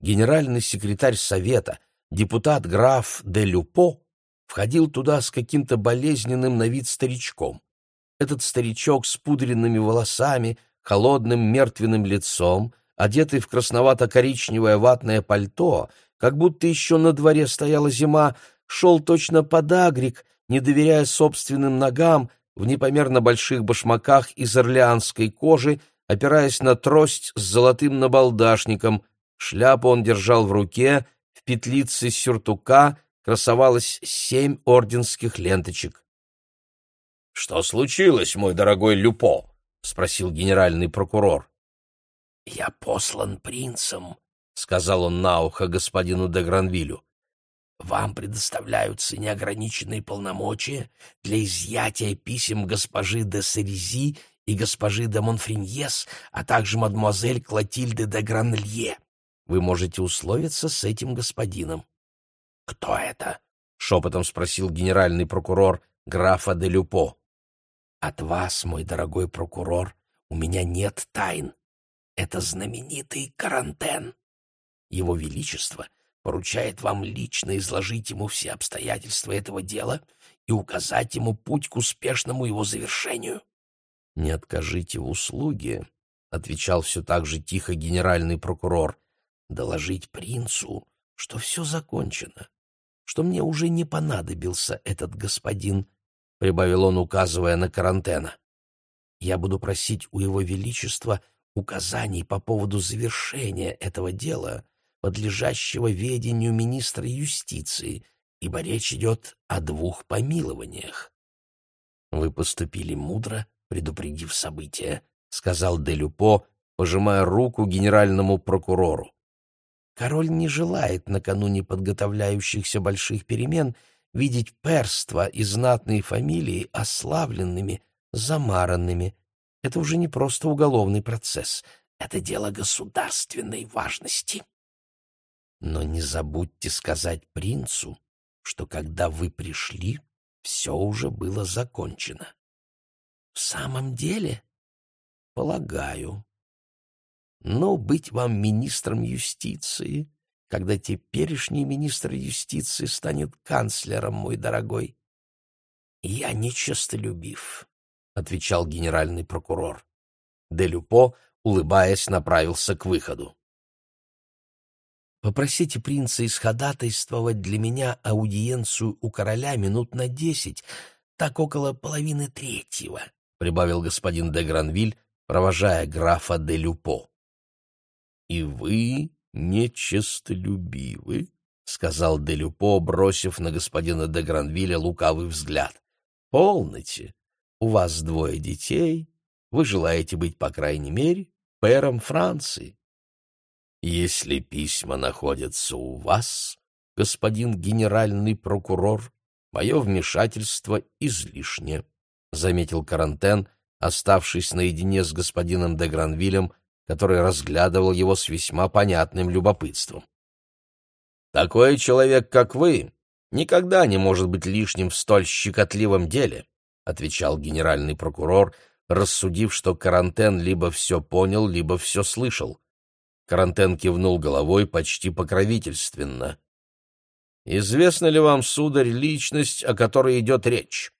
генеральный секретарь совета, депутат граф де Люпо, входил туда с каким-то болезненным на вид старичком. Этот старичок с пудренными волосами, холодным мертвенным лицом, одетый в красновато-коричневое ватное пальто, как будто еще на дворе стояла зима, шел точно подагрик, не доверяя собственным ногам, в непомерно больших башмаках из орлеанской кожи, опираясь на трость с золотым набалдашником. Шляпу он держал в руке, петлице сюртука красовалось семь орденских ленточек. — Что случилось, мой дорогой Люпо? — спросил генеральный прокурор. — Я послан принцем, — сказал он на ухо господину де Гранвилю. — Вам предоставляются неограниченные полномочия для изъятия писем госпожи де Серези и госпожи де Монфриньес, а также мадемуазель Клотильды де Гранлье. Вы можете условиться с этим господином. — Кто это? — шепотом спросил генеральный прокурор графа де Люпо. — От вас, мой дорогой прокурор, у меня нет тайн. Это знаменитый карантен. Его Величество поручает вам лично изложить ему все обстоятельства этого дела и указать ему путь к успешному его завершению. — Не откажите в услуге, — отвечал все так же тихо генеральный прокурор, — доложить принцу, что все закончено, что мне уже не понадобился этот господин, — прибавил он, указывая на карантена. Я буду просить у его величества указаний по поводу завершения этого дела, подлежащего ведению министра юстиции, ибо речь идет о двух помилованиях. Вы поступили мудро, предупредив события, — сказал Делюпо, пожимая руку генеральному прокурору. Король не желает накануне подготовляющихся больших перемен видеть перства и знатные фамилии ославленными, замаранными. Это уже не просто уголовный процесс, это дело государственной важности. Но не забудьте сказать принцу, что когда вы пришли, все уже было закончено. В самом деле? Полагаю. Но быть вам министром юстиции, когда теперешний министр юстиции станет канцлером, мой дорогой. Я нечестолюбив, — отвечал генеральный прокурор. Делюпо, улыбаясь, направился к выходу. Попросите принца исходатайствовать для меня аудиенцию у короля минут на десять, так около половины третьего, — прибавил господин де Гранвиль, провожая графа де Люпо. — И вы нечестолюбивы, — сказал де Люпо, бросив на господина де Гранвиля лукавый взгляд. — Полноте, у вас двое детей, вы желаете быть, по крайней мере, пэром Франции. Если письма находятся у вас, господин генеральный прокурор, мое вмешательство излишне, — заметил Карантен, оставшись наедине с господином де Гранвилем, который разглядывал его с весьма понятным любопытством. «Такой человек, как вы, никогда не может быть лишним в столь щекотливом деле», — отвечал генеральный прокурор, рассудив, что Карантен либо все понял, либо все слышал. Карантен кивнул головой почти покровительственно. «Известна ли вам, сударь, личность, о которой идет речь?»